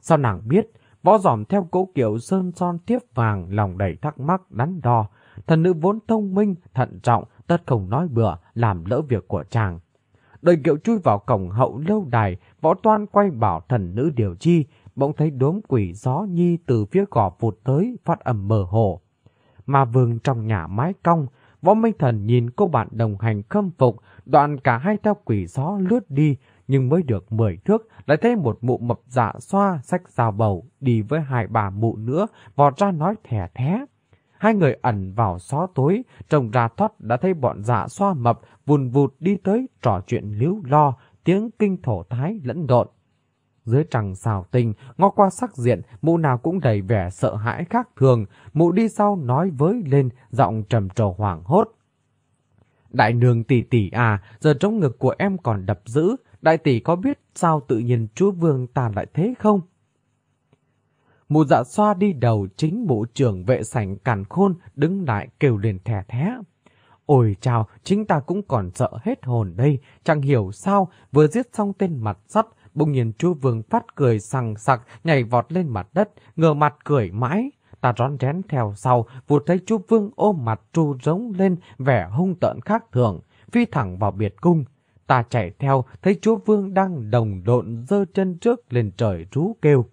Sao nàng biết, võ dòm theo cỗ kiệu sơn son tiếp vàng lòng đầy thắc mắc đắn đo. Thần nữ vốn thông minh, thận trọng, tất không nói bừa, làm lỡ việc của chàng. Đợi kiệu chui vào cổng hậu lâu đài, võ toan quay bảo thần nữ điều chi, bỗng thấy đốm quỷ gió nhi từ phía gò vụt tới phát ẩm mờ hồ. Mà vương trong nhà mái cong, võ minh thần nhìn cô bạn đồng hành khâm phục, đoạn cả hai theo quỷ gió lướt đi, nhưng mới được mười thước lại thấy một mụ mập dạ xoa sách rào bầu đi với hai bà mụ nữa vọt ra nói thẻ thét. Hai người ẩn vào xó tối, trông ra thoát đã thấy bọn dạ xoa mập vùn vụt đi tới trò chuyện liếu lo, tiếng kinh thổ thái lẫn độn. Dưới trăng xào tinh, ngó qua sắc diện, mụ nào cũng đầy vẻ sợ hãi khác thường. Mụ đi sau nói với lên, giọng trầm trồ hoảng hốt. Đại nương tỷ tỷ à, giờ trong ngực của em còn đập dữ. Đại tỷ có biết sao tự nhiên chúa vương ta lại thế không? Mụ dạ xoa đi đầu chính bộ trưởng vệ sảnh càn khôn đứng lại kêu lên thẻ thé. Ôi chào, chính ta cũng còn sợ hết hồn đây, chẳng hiểu sao vừa giết xong tên mặt sắt, Bỗng nhiên chú Vương phát cười sằng sặc, nhảy vọt lên mặt đất, ngờ mặt cười mãi. Ta rón rén theo sau, vụt thấy chú Vương ôm mặt tru rống lên, vẻ hung tợn khác thường, phi thẳng vào biệt cung. Ta chạy theo, thấy chú Vương đang đồng độn dơ chân trước lên trời rú kêu.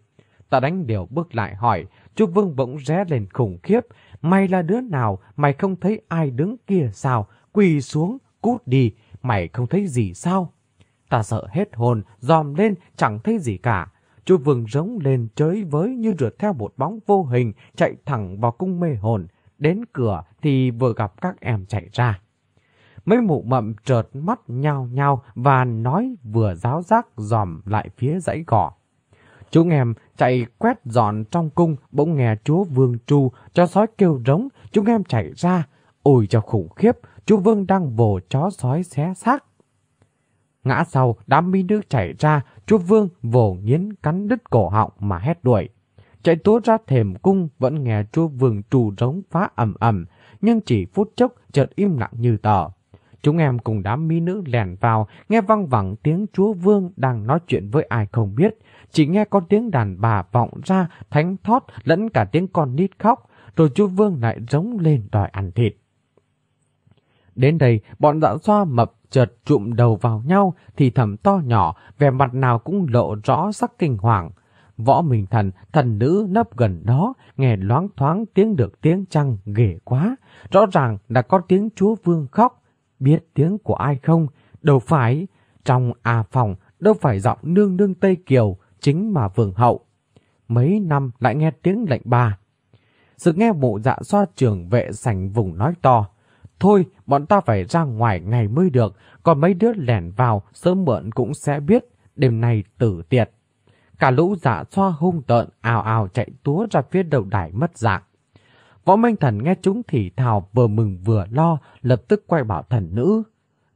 Ta đánh điều bước lại hỏi, chú Vương bỗng ré lên khủng khiếp. Mày là đứa nào, mày không thấy ai đứng kia sao? Quỳ xuống, cút đi, mày không thấy gì sao? Ta sợ hết hồn, dòm lên chẳng thấy gì cả. Chú Vương rống lên chới với như rượt theo một bóng vô hình chạy thẳng vào cung mê hồn. Đến cửa thì vừa gặp các em chạy ra. Mấy mụ mậm trợt mắt nhau nhau và nói vừa giáo giác dòm lại phía dãy gò. Chúng em chạy quét dọn trong cung, bỗng nghe chúa vương tru cho sói kêu rống, chúng em chạy ra, Ôi cho khủng khiếp, chú Vương đang vồ chó sói xé xác. Ngã sau, đám mi nước chảy ra, chú Vương vồ nghiến cắn đứt cổ họng mà hét đuổi. Chạy túa ra thềm cung vẫn nghe chú Vương trù rống phá ầm ầm, nhưng chỉ phút chốc chợt im lặng như tờ. Chúng em cùng đám mỹ nữ lèn vào, nghe văng vẳng tiếng chúa Vương đang nói chuyện với ai không biết. Chỉ nghe có tiếng đàn bà vọng ra, thánh thót, lẫn cả tiếng con nít khóc, rồi chúa Vương lại giống lên đòi ăn thịt. Đến đây, bọn dạ xoa mập chợt trụm đầu vào nhau, thì thầm to nhỏ, vẻ mặt nào cũng lộ rõ sắc kinh hoàng. Võ Minh Thần, thần nữ nấp gần đó, nghe loáng thoáng tiếng được tiếng trăng ghê quá. Rõ ràng là có tiếng chúa vương khóc. Biết tiếng của ai không? Đâu phải. Trong à phòng, đâu phải giọng nương nương Tây Kiều, chính mà vương hậu. Mấy năm lại nghe tiếng lệnh bà. Sự nghe bộ dạ xoa trường vệ sành vùng nói to. Thôi, bọn ta phải ra ngoài ngày mới được, còn mấy đứa lẻn vào, sớm muộn cũng sẽ biết, đêm nay tử tiệt. Cả lũ dạ xoa hung tợn, ào ào chạy túa ra phía đầu đài mất dạng. Võ Minh Thần nghe chúng thì thào vừa mừng vừa lo, lập tức quay bảo thần nữ.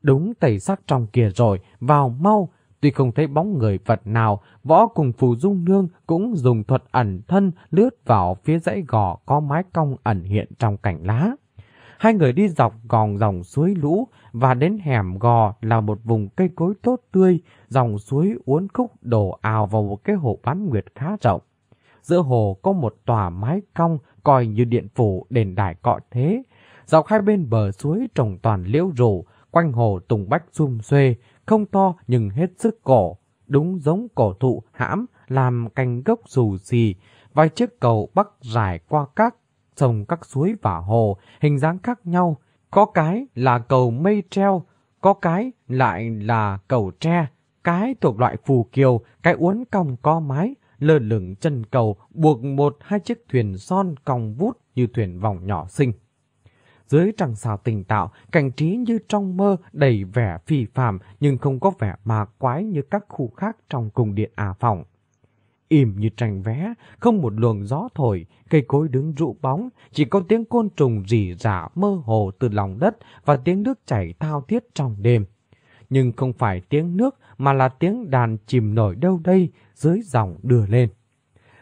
Đúng tẩy sắc trong kia rồi, vào mau. Tuy không thấy bóng người vật nào, võ cùng phù dung nương cũng dùng thuật ẩn thân lướt vào phía dãy gò có mái cong ẩn hiện trong cảnh lá. Hai người đi dọc gòn dòng suối lũ và đến hẻm gò là một vùng cây cối tốt tươi, dòng suối uốn khúc đổ ào vào một cái hồ bán nguyệt khá rộng. Giữa hồ có một tòa mái cong coi như điện phủ đền đài cọ thế. Dọc hai bên bờ suối trồng toàn liễu rủ, quanh hồ tùng bách xum xuê, không to nhưng hết sức cổ, đúng giống cổ thụ hãm làm cành gốc xù xì, vài chiếc cầu bắc dài qua các sông các suối và hồ, hình dáng khác nhau. Có cái là cầu mây treo, có cái lại là cầu tre, cái thuộc loại phù kiều, cái uốn cong co mái, lơ lửng chân cầu buộc một hai chiếc thuyền son cong vút như thuyền vòng nhỏ xinh. Dưới trăng sao tình tạo, cảnh trí như trong mơ đầy vẻ phi phàm nhưng không có vẻ ma quái như các khu khác trong cung điện à phòng im như tranh vé, không một luồng gió thổi, cây cối đứng rụ bóng, chỉ có tiếng côn trùng rỉ rả mơ hồ từ lòng đất và tiếng nước chảy thao thiết trong đêm. Nhưng không phải tiếng nước mà là tiếng đàn chìm nổi đâu đây dưới dòng đưa lên.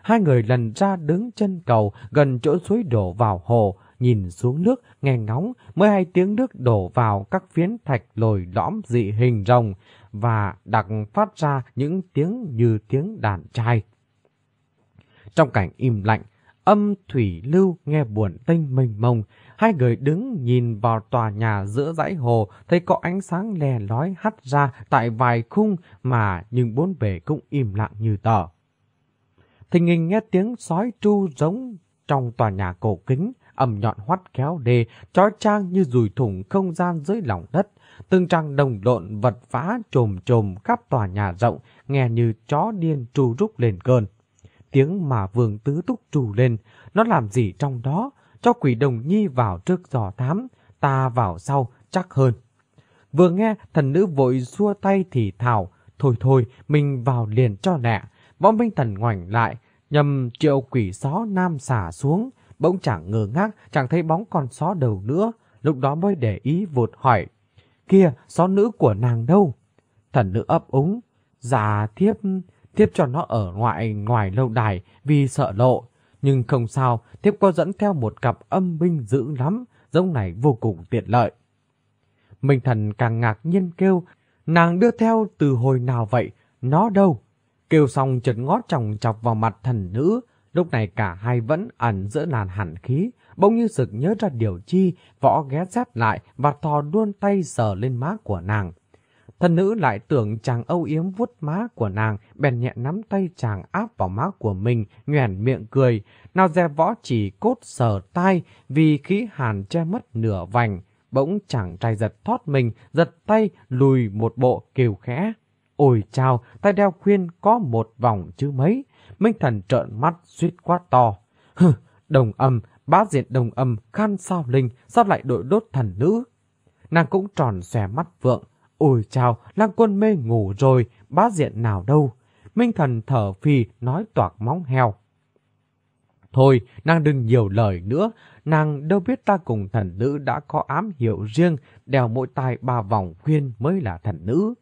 Hai người lần ra đứng chân cầu gần chỗ suối đổ vào hồ, nhìn xuống nước, nghe ngóng, mới hai tiếng nước đổ vào các phiến thạch lồi lõm dị hình rồng và đặc phát ra những tiếng như tiếng đàn trai. Trong cảnh im lạnh, âm thủy lưu nghe buồn tinh mênh mông, hai người đứng nhìn vào tòa nhà giữa dãy hồ, thấy có ánh sáng lè lói hắt ra tại vài khung mà nhưng bốn bề cũng im lặng như tờ. Thình hình nghe tiếng sói tru giống trong tòa nhà cổ kính, ầm nhọn hoắt kéo đê, trói trang như rùi thủng không gian dưới lòng đất. Từng trang đồng lộn vật phá trồm trồm khắp tòa nhà rộng, nghe như chó điên trù rúc lên cơn tiếng mà vương tứ túc trù lên, nó làm gì trong đó, cho quỷ đồng nhi vào trước giò thám, ta vào sau chắc hơn. Vừa nghe thần nữ vội xua tay thì thảo, thôi thôi, mình vào liền cho nẹ. Võ Minh Thần ngoảnh lại, nhầm triệu quỷ xó nam xả xuống, bỗng chẳng ngờ ngác, chẳng thấy bóng con xó đầu nữa, lúc đó mới để ý vụt hỏi. Kia, xó nữ của nàng đâu? Thần nữ ấp úng, dạ thiếp, thiếp cho nó ở ngoại ngoài lâu đài vì sợ lộ. Nhưng không sao, thiếp có dẫn theo một cặp âm binh dữ lắm, giống này vô cùng tiện lợi. Minh thần càng ngạc nhiên kêu, nàng đưa theo từ hồi nào vậy, nó đâu? Kêu xong chợt ngót chồng chọc vào mặt thần nữ, lúc này cả hai vẫn ẩn giữa làn hẳn khí, bỗng như sực nhớ ra điều chi, võ ghé sát lại và thò đuôn tay sờ lên má của nàng. Thần nữ lại tưởng chàng âu yếm vuốt má của nàng, bèn nhẹ nắm tay chàng áp vào má của mình, nhoẻn miệng cười. Nào dè võ chỉ cốt sờ tai vì khí hàn che mất nửa vành. Bỗng chàng trai giật thoát mình, giật tay lùi một bộ kêu khẽ. Ôi chào, tay đeo khuyên có một vòng chứ mấy. Minh thần trợn mắt suýt quát to. Hừ, đồng âm, bá diện đồng âm, khan sao linh, sao lại đội đốt thần nữ? Nàng cũng tròn xòe mắt vượng, Ôi chào, lang quân mê ngủ rồi, bá diện nào đâu. Minh thần thở phì nói toạc móng heo. Thôi, nàng đừng nhiều lời nữa, nàng đâu biết ta cùng thần nữ đã có ám hiệu riêng, đèo mỗi tai ba vòng khuyên mới là thần nữ.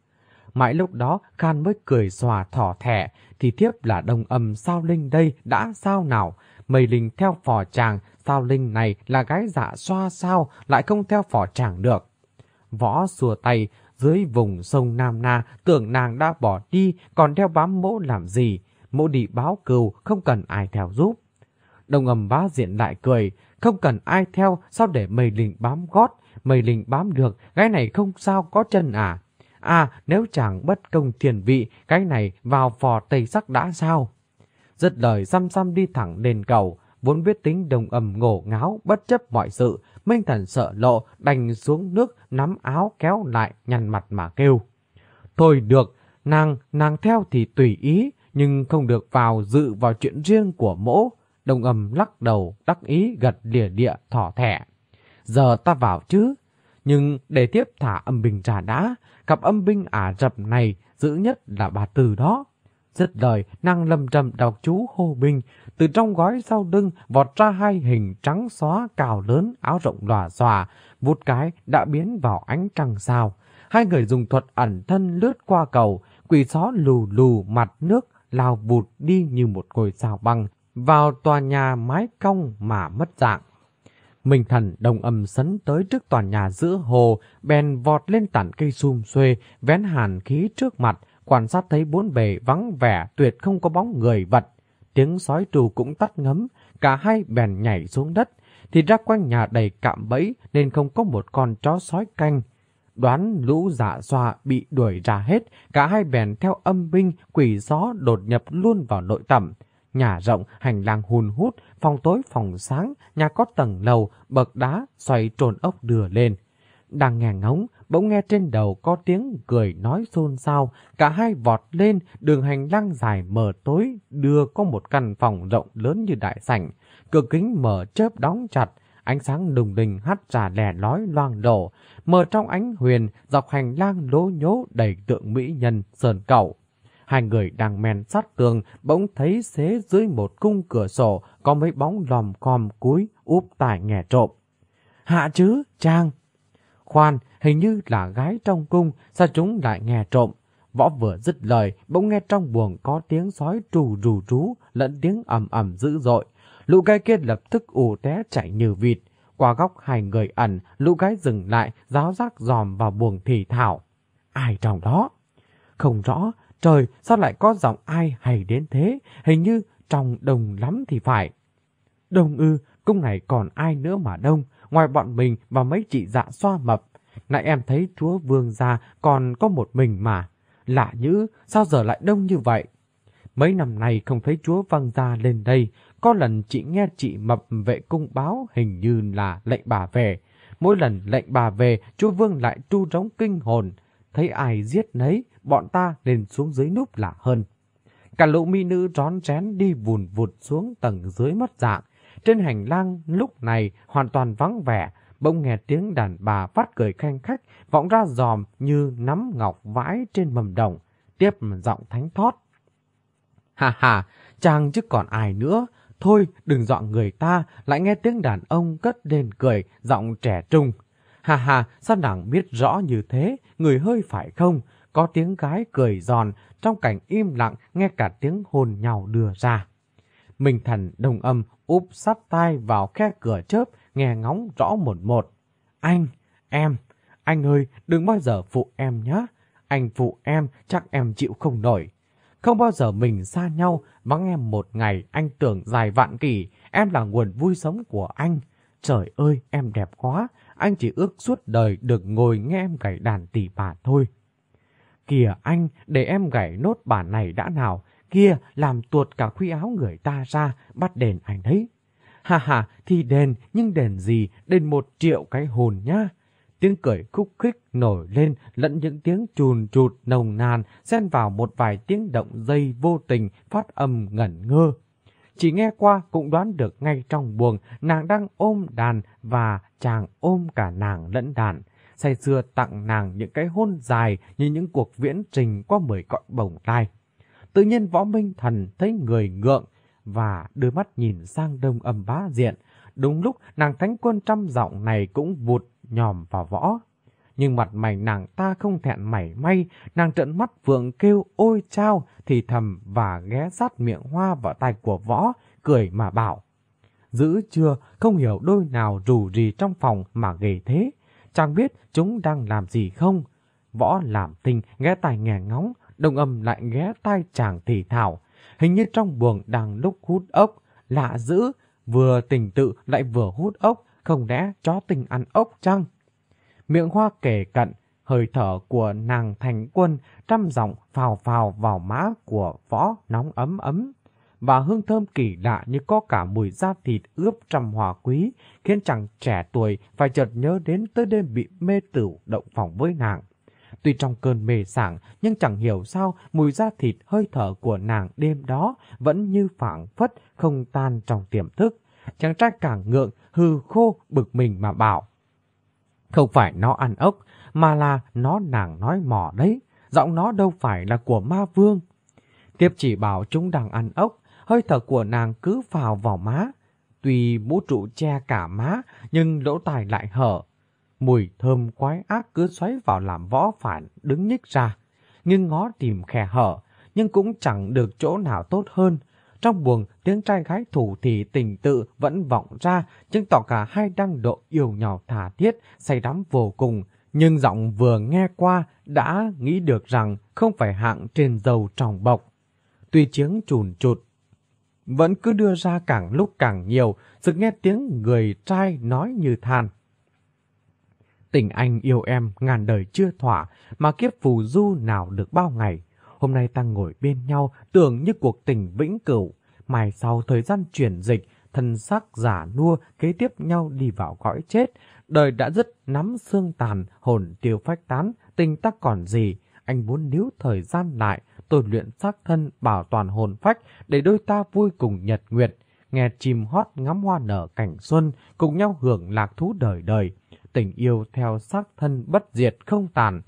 Mãi lúc đó, Khan mới cười xòa thỏ thẻ, thì thiếp là đồng âm sao linh đây, đã sao nào? Mây linh theo phò chàng, sao linh này là gái dạ xoa sao, lại không theo phò chàng được. Võ xua tay, dưới vùng sông Nam Na, tưởng nàng đã bỏ đi, còn theo bám mỗ làm gì? Mỗ đi báo cừu, không cần ai theo giúp. Đồng âm bá diện lại cười, không cần ai theo, sao để mây linh bám gót? Mây linh bám được, gái này không sao có chân à? À, nếu chẳng bất công thiền vị, cái này vào phò tây sắc đã sao? giật lời xăm xăm đi thẳng lên cầu, vốn biết tính đồng ầm ngổ ngáo, bất chấp mọi sự, Minh Thần sợ lộ, đành xuống nước, nắm áo kéo lại, nhăn mặt mà kêu. Thôi được, nàng, nàng theo thì tùy ý, nhưng không được vào dự vào chuyện riêng của mỗ. Đồng ầm lắc đầu, đắc ý gật lìa địa thỏ thẻ. Giờ ta vào chứ, nhưng để tiếp thả âm bình trà đã, cặp âm binh Ả Rập này giữ nhất là bà Từ đó. Dứt lời, nàng lầm trầm đọc chú hô binh, từ trong gói sau lưng vọt ra hai hình trắng xóa cào lớn áo rộng lòa xòa, vút cái đã biến vào ánh trăng sao. Hai người dùng thuật ẩn thân lướt qua cầu, quỷ xó lù lù mặt nước lao vụt đi như một ngôi sao băng, vào tòa nhà mái cong mà mất dạng. Minh thần đồng âm sấn tới trước tòa nhà giữa hồ, bèn vọt lên tản cây sum xuê, vén hàn khí trước mặt, quan sát thấy bốn bề vắng vẻ tuyệt không có bóng người vật. Tiếng sói trù cũng tắt ngấm, cả hai bèn nhảy xuống đất, thì ra quanh nhà đầy cạm bẫy nên không có một con chó sói canh. Đoán lũ dạ xoa bị đuổi ra hết, cả hai bèn theo âm binh, quỷ gió đột nhập luôn vào nội tẩm. Nhà rộng, hành lang hùn hút, phòng tối phòng sáng, nhà có tầng lầu, bậc đá, xoay trồn ốc đưa lên. Đang nghe ngóng, bỗng nghe trên đầu có tiếng cười nói xôn xao, cả hai vọt lên, đường hành lang dài mờ tối, đưa có một căn phòng rộng lớn như đại sảnh, cửa kính mở chớp đóng chặt, ánh sáng đùng đình hắt ra lẻ lói loang đổ, mờ trong ánh huyền, dọc hành lang lố nhố đầy tượng mỹ nhân sờn cẩu. Hai người đang men sát tường, bỗng thấy xế dưới một cung cửa sổ có mấy bóng lòm khom cúi úp tải nghe trộm. Hạ chứ, Trang! Khoan, hình như là gái trong cung, sao chúng lại nghe trộm? Võ vừa dứt lời, bỗng nghe trong buồng có tiếng sói trù rù rú, lẫn tiếng ầm ầm dữ dội. Lũ gái kia lập tức ù té chạy như vịt. Qua góc hai người ẩn, lũ gái dừng lại, giáo giác dòm vào buồng thì thảo. Ai trong đó? Không rõ, trời, sao lại có giọng ai hay đến thế? Hình như trong đông lắm thì phải. Đông ư, cung này còn ai nữa mà đông, ngoài bọn mình và mấy chị dạ xoa mập. Nãy em thấy chúa vương gia còn có một mình mà. Lạ nhữ, sao giờ lại đông như vậy? Mấy năm nay không thấy chúa văng ra lên đây, có lần chị nghe chị mập vệ cung báo hình như là lệnh bà về. Mỗi lần lệnh bà về, chúa vương lại tru rống kinh hồn. Thấy ai giết nấy, bọn ta nên xuống dưới núp là hơn. Cả lũ mỹ nữ rón rén đi vùn vụt xuống tầng dưới mất dạng. Trên hành lang lúc này hoàn toàn vắng vẻ, bỗng nghe tiếng đàn bà phát cười khanh khách, vọng ra giòm như nắm ngọc vãi trên mầm đồng, tiếp giọng thánh thót. Hà hà, chàng chứ còn ai nữa, thôi đừng dọn người ta, lại nghe tiếng đàn ông cất lên cười, giọng trẻ trung. Hà hà, sao nàng biết rõ như thế, người hơi phải không? Có tiếng gái cười giòn, trong cảnh im lặng nghe cả tiếng hồn nhau đưa ra. Minh thần đồng âm úp sát tai vào khe cửa chớp, nghe ngóng rõ một một. Anh, em, anh ơi, đừng bao giờ phụ em nhé. Anh phụ em, chắc em chịu không nổi. Không bao giờ mình xa nhau, vắng em một ngày, anh tưởng dài vạn kỷ, em là nguồn vui sống của anh. Trời ơi, em đẹp quá, anh chỉ ước suốt đời được ngồi nghe em gảy đàn tỉ bà thôi. Kìa anh, để em gảy nốt bản này đã nào, kia làm tuột cả khuy áo người ta ra, bắt đền anh đấy. Hà hà, thì đền, nhưng đền gì, đền một triệu cái hồn nhá. Tiếng cười khúc khích nổi lên lẫn những tiếng chùn trụt nồng nàn xen vào một vài tiếng động dây vô tình phát âm ngẩn ngơ. Chỉ nghe qua cũng đoán được ngay trong buồng nàng đang ôm đàn và chàng ôm cả nàng lẫn đàn. Say xưa tặng nàng những cái hôn dài như những cuộc viễn trình qua mười cõi bồng tai. Tự nhiên võ minh thần thấy người ngượng, và đưa mắt nhìn sang đông âm bá diện. Đúng lúc nàng thánh quân trăm giọng này cũng vụt nhòm vào võ. Nhưng mặt mày nàng ta không thẹn mảy may, nàng trợn mắt vượng kêu ôi chao thì thầm và ghé sát miệng hoa vào tay của võ, cười mà bảo. Giữ chưa, không hiểu đôi nào rủ rì trong phòng mà ghề thế. Chẳng biết chúng đang làm gì không. Võ làm tình ghé tai nghe ngóng, đồng âm lại ghé tai chàng thì thảo. Hình như trong buồng đang lúc hút ốc, lạ dữ, vừa tình tự lại vừa hút ốc, không lẽ chó tình ăn ốc chăng? Miệng hoa kể cận, hơi thở của nàng thành quân trăm giọng phào phào vào má của võ nóng ấm ấm. Và hương thơm kỳ lạ như có cả mùi da thịt ướp trăm hòa quý, khiến chàng trẻ tuổi phải chợt nhớ đến tới đêm bị mê tử động phòng với nàng. Tuy trong cơn mê sảng, nhưng chẳng hiểu sao mùi da thịt hơi thở của nàng đêm đó vẫn như phảng phất không tan trong tiềm thức. Chàng trai càng ngượng, hư khô, bực mình mà bảo. Không phải nó ăn ốc, mà là nó nàng nói mỏ đấy. Giọng nó đâu phải là của ma vương. Tiếp chỉ bảo chúng đang ăn ốc, hơi thở của nàng cứ vào vào má. Tuy mũ trụ che cả má, nhưng lỗ tai lại hở. Mùi thơm quái ác cứ xoáy vào làm võ phản đứng nhích ra. Nhưng ngó tìm khe hở, nhưng cũng chẳng được chỗ nào tốt hơn. Trong buồng, tiếng trai gái thủ thì tình tự vẫn vọng ra, chứng tỏ cả hai đang độ yêu nhỏ thả thiết, say đắm vô cùng. Nhưng giọng vừa nghe qua đã nghĩ được rằng không phải hạng trên dầu tròng bọc. Tuy tiếng chùn chụt, vẫn cứ đưa ra càng lúc càng nhiều, sự nghe tiếng người trai nói như than. Tình anh yêu em ngàn đời chưa thỏa, mà kiếp phù du nào được bao ngày. Hôm nay ta ngồi bên nhau, tưởng như cuộc tình vĩnh cửu. Mai sau thời gian chuyển dịch, thân xác giả nua kế tiếp nhau đi vào cõi chết. Đời đã dứt nắm xương tàn, hồn tiêu phách tán, tình ta còn gì. Anh muốn níu thời gian lại, tôi luyện xác thân bảo toàn hồn phách để đôi ta vui cùng nhật nguyệt. Nghe chim hót ngắm hoa nở cảnh xuân, cùng nhau hưởng lạc thú đời đời. Tình yêu theo xác thân bất diệt không tàn.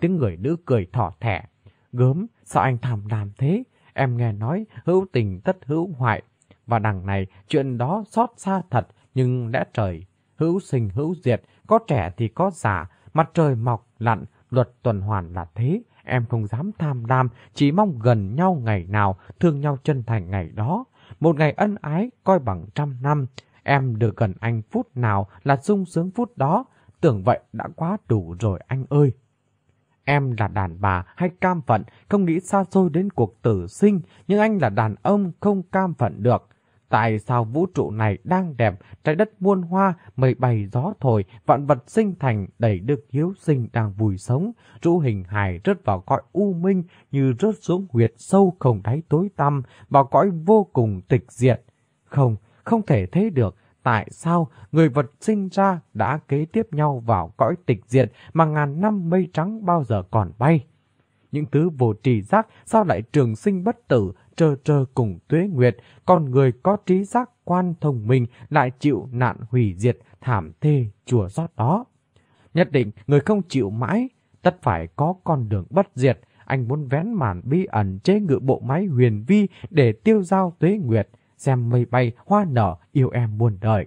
Tiếng người nữ cười thỏ thẻ. Gớm, sao anh thảm làm thế? Em nghe nói hữu tình tất hữu hoại. Và đằng này chuyện đó xót xa thật nhưng lẽ trời. Hữu sinh hữu diệt, có trẻ thì có già, mặt trời mọc lặn, luật tuần hoàn là thế. Em không dám tham lam, chỉ mong gần nhau ngày nào, thương nhau chân thành ngày đó. Một ngày ân ái coi bằng trăm năm. Em được gần anh phút nào là sung sướng phút đó. Tưởng vậy đã quá đủ rồi anh ơi. Em là đàn bà hay cam phận, không nghĩ xa xôi đến cuộc tử sinh, nhưng anh là đàn ông không cam phận được. Tại sao vũ trụ này đang đẹp, trái đất muôn hoa, mây bay gió thổi, vạn vật sinh thành đầy đức hiếu sinh đang vui sống, trụ hình hài rớt vào cõi u minh như rớt xuống huyệt sâu không đáy tối tăm, vào cõi vô cùng tịch diệt. Không, không thể thế được, tại sao người vật sinh ra đã kế tiếp nhau vào cõi tịch diệt mà ngàn năm mây trắng bao giờ còn bay. Những thứ vô trì giác sao lại trường sinh bất tử, trơ trơ cùng tuế nguyệt, còn người có trí giác quan thông minh lại chịu nạn hủy diệt thảm thê chùa rót đó. Nhất định người không chịu mãi, tất phải có con đường bất diệt, anh muốn vén màn bí ẩn chế ngự bộ máy huyền vi để tiêu giao tuế nguyệt, xem mây bay, hoa nở, yêu em muôn đời.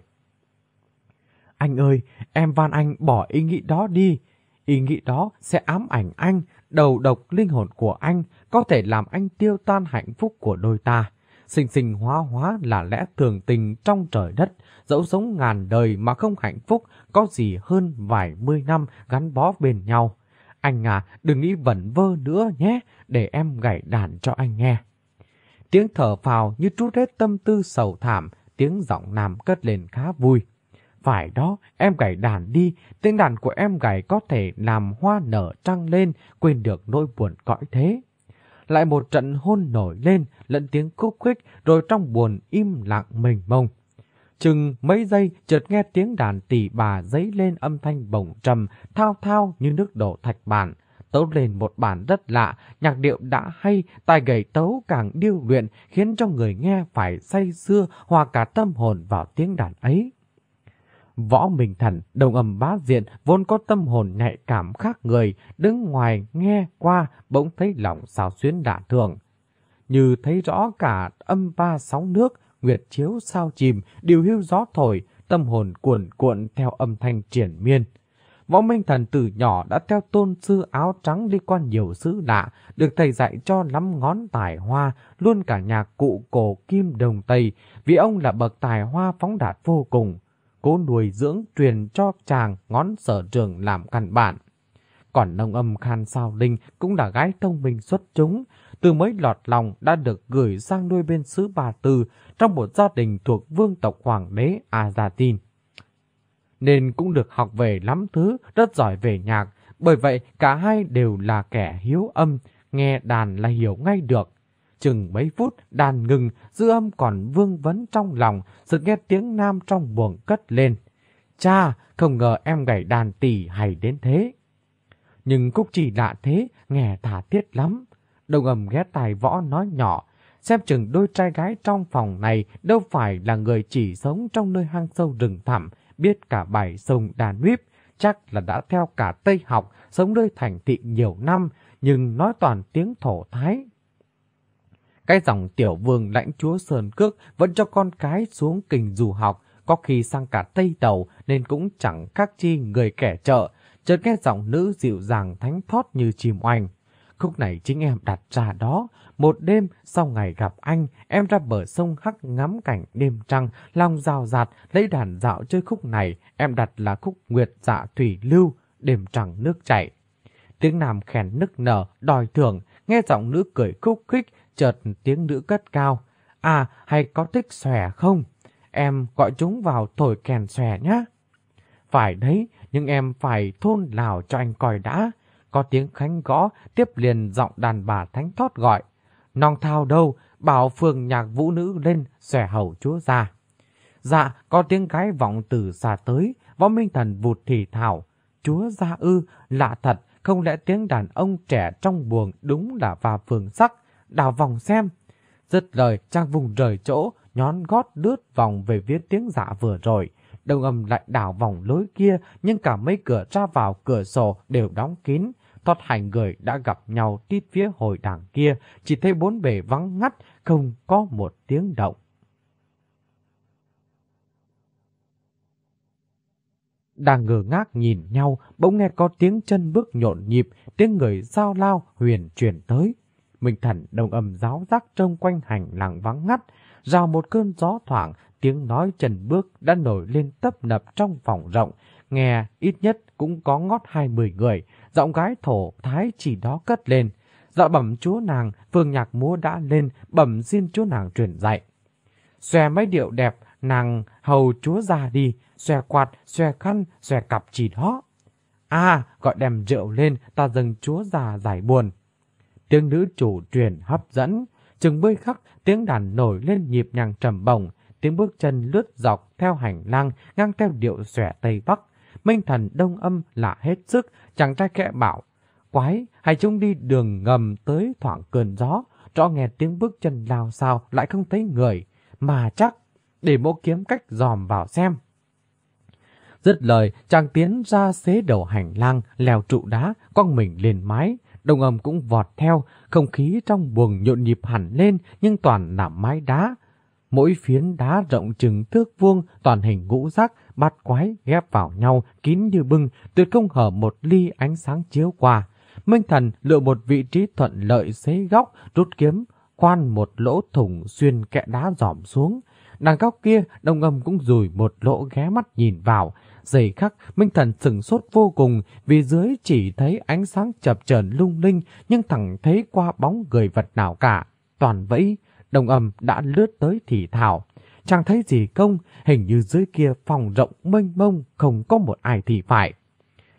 Anh ơi, em van anh bỏ ý nghĩ đó đi. Ý nghĩ đó sẽ ám ảnh anh, đầu độc linh hồn của anh, có thể làm anh tiêu tan hạnh phúc của đôi ta. Sinh sinh hóa hóa là lẽ thường tình trong trời đất, dẫu sống ngàn đời mà không hạnh phúc, có gì hơn vài mươi năm gắn bó bên nhau. Anh à, đừng nghĩ vẩn vơ nữa nhé, để em gảy đàn cho anh nghe. Tiếng thở phào như trút hết tâm tư sầu thảm, tiếng giọng nam cất lên khá vui. Phải đó, em gảy đàn đi, tiếng đàn của em gảy có thể làm hoa nở trăng lên, quên được nỗi buồn cõi thế. Lại một trận hôn nổi lên, lẫn tiếng khúc khích, rồi trong buồn im lặng mình mông. Chừng mấy giây chợt nghe tiếng đàn tỷ bà dấy lên âm thanh bổng trầm, thao thao như nước đổ thạch bản tấu lên một bản rất lạ, nhạc điệu đã hay, tài gầy tấu càng điêu luyện, khiến cho người nghe phải say xưa hòa cả tâm hồn vào tiếng đàn ấy. Võ Minh Thần, đồng âm bá diện, vốn có tâm hồn nhạy cảm khác người, đứng ngoài nghe qua bỗng thấy lòng xào xuyến đả thường. như thấy rõ cả âm ba sóng nước, nguyệt chiếu sao chìm, điều hưu gió thổi, tâm hồn cuộn cuộn theo âm thanh triển miên. Võ Minh Thần từ nhỏ đã theo tôn sư áo trắng đi qua nhiều xứ lạ, được thầy dạy cho lắm ngón tài hoa, luôn cả nhạc cụ cổ kim đồng Tây, vì ông là bậc tài hoa phóng đạt vô cùng. Cố nuôi dưỡng truyền cho chàng ngón sở trường làm căn bản. Còn nông âm Khan Sao Linh cũng là gái thông minh xuất chúng, từ mới lọt lòng đã được gửi sang nuôi bên xứ Bà Tư trong một gia đình thuộc vương tộc Hoàng đế Azatin nên cũng được học về lắm thứ, rất giỏi về nhạc. Bởi vậy cả hai đều là kẻ hiếu âm, nghe đàn là hiểu ngay được. Chừng mấy phút đàn ngừng, dư âm còn vương vấn trong lòng, sự nghe tiếng nam trong buồng cất lên. Cha, không ngờ em gảy đàn tỷ hay đến thế. Nhưng Cúc chỉ lạ thế, nghe thả tiết lắm. Đồng ầm ghé tài võ nói nhỏ, xem chừng đôi trai gái trong phòng này đâu phải là người chỉ sống trong nơi hang sâu rừng thẳm, biết cả bài sông đàn nuýp, chắc là đã theo cả Tây học, sống nơi thành thị nhiều năm, nhưng nói toàn tiếng thổ thái. Cái dòng tiểu vương lãnh chúa Sơn Cước vẫn cho con cái xuống kình dù học, có khi sang cả Tây Đầu nên cũng chẳng khác chi người kẻ chợ, chợt nghe giọng nữ dịu dàng thánh thót như chim oanh. Khúc này chính em đặt ra đó. Một đêm sau ngày gặp anh, em ra bờ sông hắc ngắm cảnh đêm trăng, lòng rào rạt, lấy đàn dạo chơi khúc này, em đặt là khúc Nguyệt Dạ Thủy Lưu, đêm trăng nước chảy. Tiếng nam khen nức nở, đòi thưởng, nghe giọng nữ cười khúc khích, chợt tiếng nữ cất cao. À, hay có thích xòe không? Em gọi chúng vào thổi kèn xòe nhá. Phải đấy, nhưng em phải thôn lào cho anh coi đã. Có tiếng khánh gõ, tiếp liền giọng đàn bà thánh thót gọi. Nong thao đâu, bảo phường nhạc vũ nữ lên, xòe hầu chúa ra. Dạ, có tiếng gái vọng từ xa tới, võ minh thần vụt thì thảo. Chúa ra ư, lạ thật, không lẽ tiếng đàn ông trẻ trong buồng đúng là và phường sắc, đào vòng xem. Dứt lời, trang vùng rời chỗ, nhón gót lướt vòng về phía tiếng dạ vừa rồi. Đồng âm lại đảo vòng lối kia, nhưng cả mấy cửa ra vào cửa sổ đều đóng kín. Thoát hành người đã gặp nhau tít phía hồi đảng kia, chỉ thấy bốn bề vắng ngắt, không có một tiếng động. Đang ngờ ngác nhìn nhau, bỗng nghe có tiếng chân bước nhộn nhịp, tiếng người giao lao huyền chuyển tới. Minh thần đồng âm giáo giác trông quanh hành làng vắng ngắt, rào một cơn gió thoảng, tiếng nói chân bước đã nổi lên tấp nập trong phòng rộng, nghe ít nhất cũng có ngót hai mươi người, giọng gái thổ thái chỉ đó cất lên. Dạ bẩm chúa nàng, phương nhạc múa đã lên, bẩm xin chúa nàng truyền dạy. Xòe mấy điệu đẹp, nàng hầu chúa ra đi, xòe quạt, xòe khăn, xòe cặp chỉ đó. À, gọi đem rượu lên, ta dâng chúa già giải buồn. Tiếng nữ chủ truyền hấp dẫn, chừng bơi khắc, tiếng đàn nổi lên nhịp nhàng trầm bồng, tiếng bước chân lướt dọc theo hành lang, ngang theo điệu xòe Tây Bắc. Minh thần đông âm là hết sức, chàng trai kẽ bảo. Quái, hãy chúng đi đường ngầm tới thoảng cơn gió, rõ nghe tiếng bước chân lao sao lại không thấy người, mà chắc để mộ kiếm cách dòm vào xem. Dứt lời, chàng tiến ra xế đầu hành lang, leo trụ đá, con mình lên mái. Đồng âm cũng vọt theo, không khí trong buồng nhộn nhịp hẳn lên, nhưng toàn là mái đá. Mỗi phiến đá rộng chừng thước vuông, toàn hình ngũ giác, bát quái ghép vào nhau, kín như bưng, tuyệt không hở một ly ánh sáng chiếu qua. Minh thần lựa một vị trí thuận lợi xế góc, rút kiếm, khoan một lỗ thủng xuyên kẽ đá dòm xuống. Đằng góc kia, đông âm cũng rùi một lỗ ghé mắt nhìn vào. Giày khắc, Minh Thần sừng sốt vô cùng vì dưới chỉ thấy ánh sáng chập chờn lung linh nhưng thẳng thấy qua bóng người vật nào cả. Toàn vẫy, đồng âm đã lướt tới thì thảo. Chẳng thấy gì công, hình như dưới kia phòng rộng mênh mông không có một ai thì phải.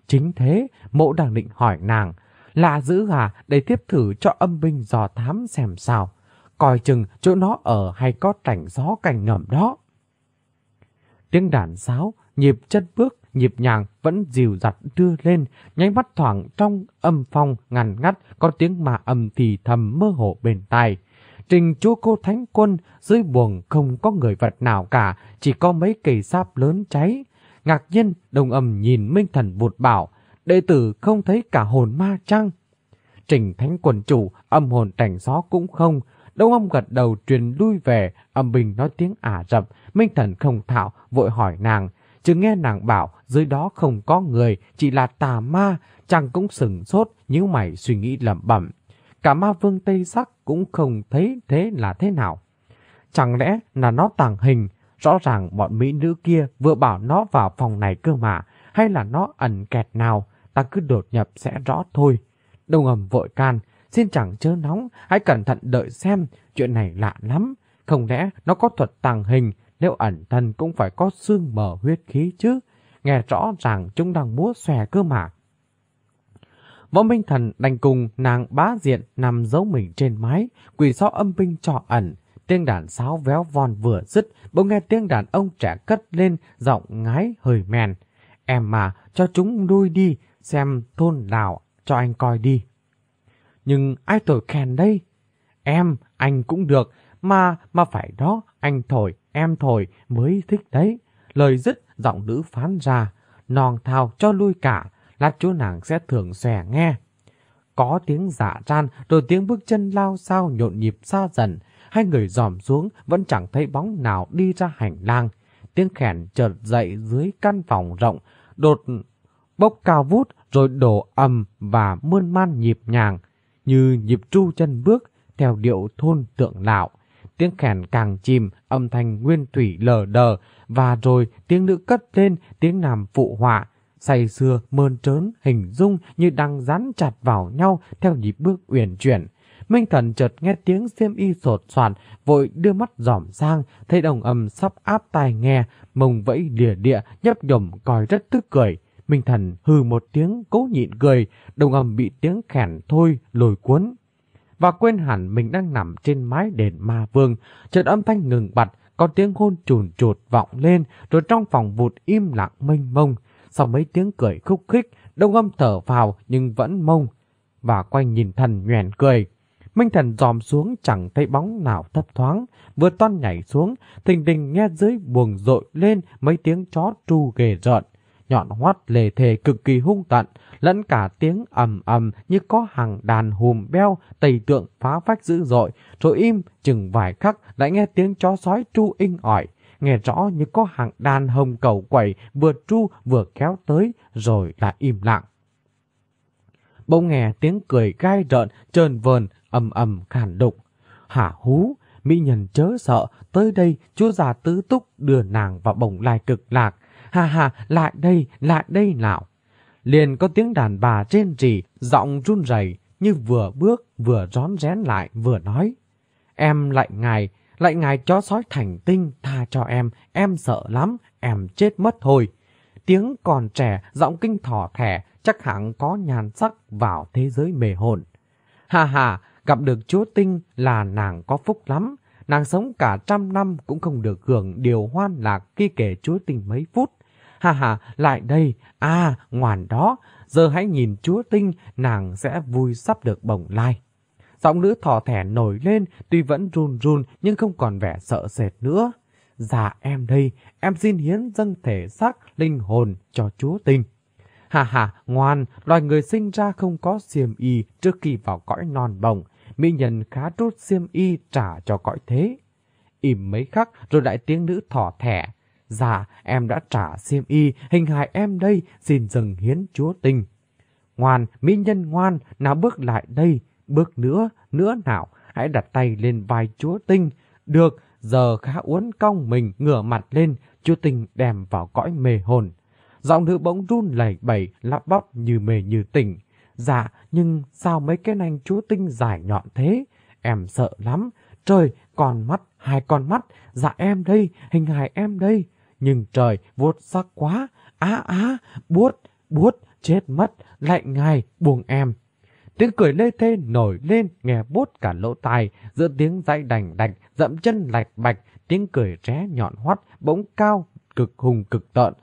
Chính thế, mộ đang định hỏi nàng, là giữ gà để tiếp thử cho âm binh dò thám xem sao. Coi chừng chỗ nó ở hay có cảnh gió cảnh ngầm đó. Tiếng đàn sáo, nhịp chân bước, nhịp nhàng vẫn dìu dặt đưa lên, nháy mắt thoảng trong âm phong ngằn ngắt có tiếng mà âm thì thầm mơ hồ bên tai. Trình chúa cô thánh quân, dưới buồng không có người vật nào cả, chỉ có mấy cây sáp lớn cháy. Ngạc nhiên, đồng âm nhìn Minh Thần vụt bảo, đệ tử không thấy cả hồn ma chăng? Trình thánh quần chủ, âm hồn cảnh gió cũng không, Đông ông gật đầu truyền lui về, âm bình nói tiếng ả rập, Minh Thần không thạo, vội hỏi nàng. Chứ nghe nàng bảo dưới đó không có người, chỉ là tà ma, chàng cũng sừng sốt, nhíu mày suy nghĩ lẩm bẩm. Cả ma vương Tây Sắc cũng không thấy thế là thế nào. Chẳng lẽ là nó tàng hình, rõ ràng bọn mỹ nữ kia vừa bảo nó vào phòng này cơ mà, hay là nó ẩn kẹt nào, ta cứ đột nhập sẽ rõ thôi. Đông ầm vội can, xin chẳng chớ nóng, hãy cẩn thận đợi xem, chuyện này lạ lắm. Không lẽ nó có thuật tàng hình, nếu ẩn thân cũng phải có xương mở huyết khí chứ. Nghe rõ ràng chúng đang múa xòe cơ mà. Võ Minh Thần đành cùng nàng bá diện nằm giấu mình trên mái, quỷ do âm binh trọ ẩn. Tiếng đàn sáo véo von vừa dứt, bỗng nghe tiếng đàn ông trẻ cất lên, giọng ngái hơi mèn. Em mà, cho chúng lui đi, xem thôn nào, cho anh coi đi. Nhưng ai thổi kèn đây? Em, anh cũng được, mà, mà phải đó, anh thổi, em thổi mới thích đấy. Lời dứt, giọng nữ phán ra, nòn thao cho lui cả, lát chú nàng sẽ thường xòe nghe. Có tiếng giả ran, rồi tiếng bước chân lao sao nhộn nhịp xa dần. Hai người dòm xuống, vẫn chẳng thấy bóng nào đi ra hành lang. Tiếng khèn chợt dậy dưới căn phòng rộng, đột bốc cao vút rồi đổ ầm và mươn man nhịp nhàng, như nhịp tru chân bước theo điệu thôn tượng lạo. Tiếng khèn càng chìm, âm thanh nguyên thủy lờ đờ, và rồi tiếng nữ cất lên, tiếng nam phụ họa, say xưa mơn trớn hình dung như đang dán chặt vào nhau theo nhịp bước uyển chuyển. Minh thần chợt nghe tiếng xiêm y sột soạn, vội đưa mắt dòm sang, thấy đồng âm sắp áp tai nghe, mông vẫy lìa địa, nhấp nhổm coi rất tức cười. Minh thần hừ một tiếng cố nhịn cười, đồng âm bị tiếng khèn thôi lồi cuốn. Và quên hẳn mình đang nằm trên mái đền ma vương, chợt âm thanh ngừng bặt, có tiếng hôn trùn chụt vọng lên, rồi trong phòng vụt im lặng mênh mông. Sau mấy tiếng cười khúc khích, đông âm thở vào nhưng vẫn mông. Và quanh nhìn thần nhoèn cười. Minh thần dòm xuống chẳng thấy bóng nào thấp thoáng, vừa toan nhảy xuống, thình đình nghe dưới buồng rội lên mấy tiếng chó tru ghề rợn. Nhọn hoắt lề thề cực kỳ hung tận, lẫn cả tiếng ầm ầm như có hàng đàn hùm beo tầy tượng phá phách dữ dội, rồi im chừng vài khắc lại nghe tiếng chó sói tru inh ỏi, nghe rõ như có hàng đàn hồng cầu quẩy vừa tru vừa kéo tới rồi là im lặng. Bỗng nghe tiếng cười gai rợn, trơn vờn, ầm ầm khàn đục. Hả hú, mỹ nhân chớ sợ, tới đây chúa già tứ túc đưa nàng vào bồng lai cực lạc. Hà hà, lại đây, lại đây nào. Liền có tiếng đàn bà trên rỉ, giọng run rẩy như vừa bước vừa rón rén lại vừa nói. Em lại ngài, lại ngài chó sói thành tinh tha cho em, em sợ lắm, em chết mất thôi. Tiếng còn trẻ, giọng kinh thỏ thẻ, chắc hẳn có nhàn sắc vào thế giới mề hồn. Hà hà, gặp được chúa Tinh là nàng có phúc lắm. Nàng sống cả trăm năm cũng không được hưởng điều hoan lạc khi kể chúa Tinh mấy phút. Hà hà, lại đây, à, ngoan đó, giờ hãy nhìn chúa Tinh, nàng sẽ vui sắp được bồng lai. Giọng nữ thỏ thẻ nổi lên, tuy vẫn run run nhưng không còn vẻ sợ sệt nữa. Dạ em đây, em xin hiến dâng thể xác, linh hồn cho chúa Tinh. Hà hà, ngoan, loài người sinh ra không có xiêm y trước khi vào cõi non bồng. Mỹ nhân khá rút xiêm y trả cho cõi thế. Im mấy khắc rồi đại tiếng nữ thỏ thẻ. Dạ, em đã trả xiêm y, hình hài em đây, xin dừng hiến chúa tinh. Ngoan, mỹ nhân ngoan, nào bước lại đây, bước nữa, nữa nào, hãy đặt tay lên vai chúa tinh. Được, giờ khá uốn cong mình ngửa mặt lên, chúa tinh đem vào cõi mê hồn. Giọng nữ bỗng run lẩy bẩy, lắp bắp như mề như tỉnh. Dạ, nhưng sao mấy cái nanh chúa tinh dài nhọn thế? Em sợ lắm. Trời, con mắt, hai con mắt. Dạ em đây, hình hài em đây. Nhưng trời, vuốt sắc quá. Á á, buốt, buốt, chết mất. Lạnh ngài, buông em. Tiếng cười lê thê nổi lên, nghe bút cả lỗ tai, giữa tiếng dãy đành đạch, dậm chân lạch bạch, tiếng cười ré nhọn hoắt, bỗng cao, cực hùng cực tợn,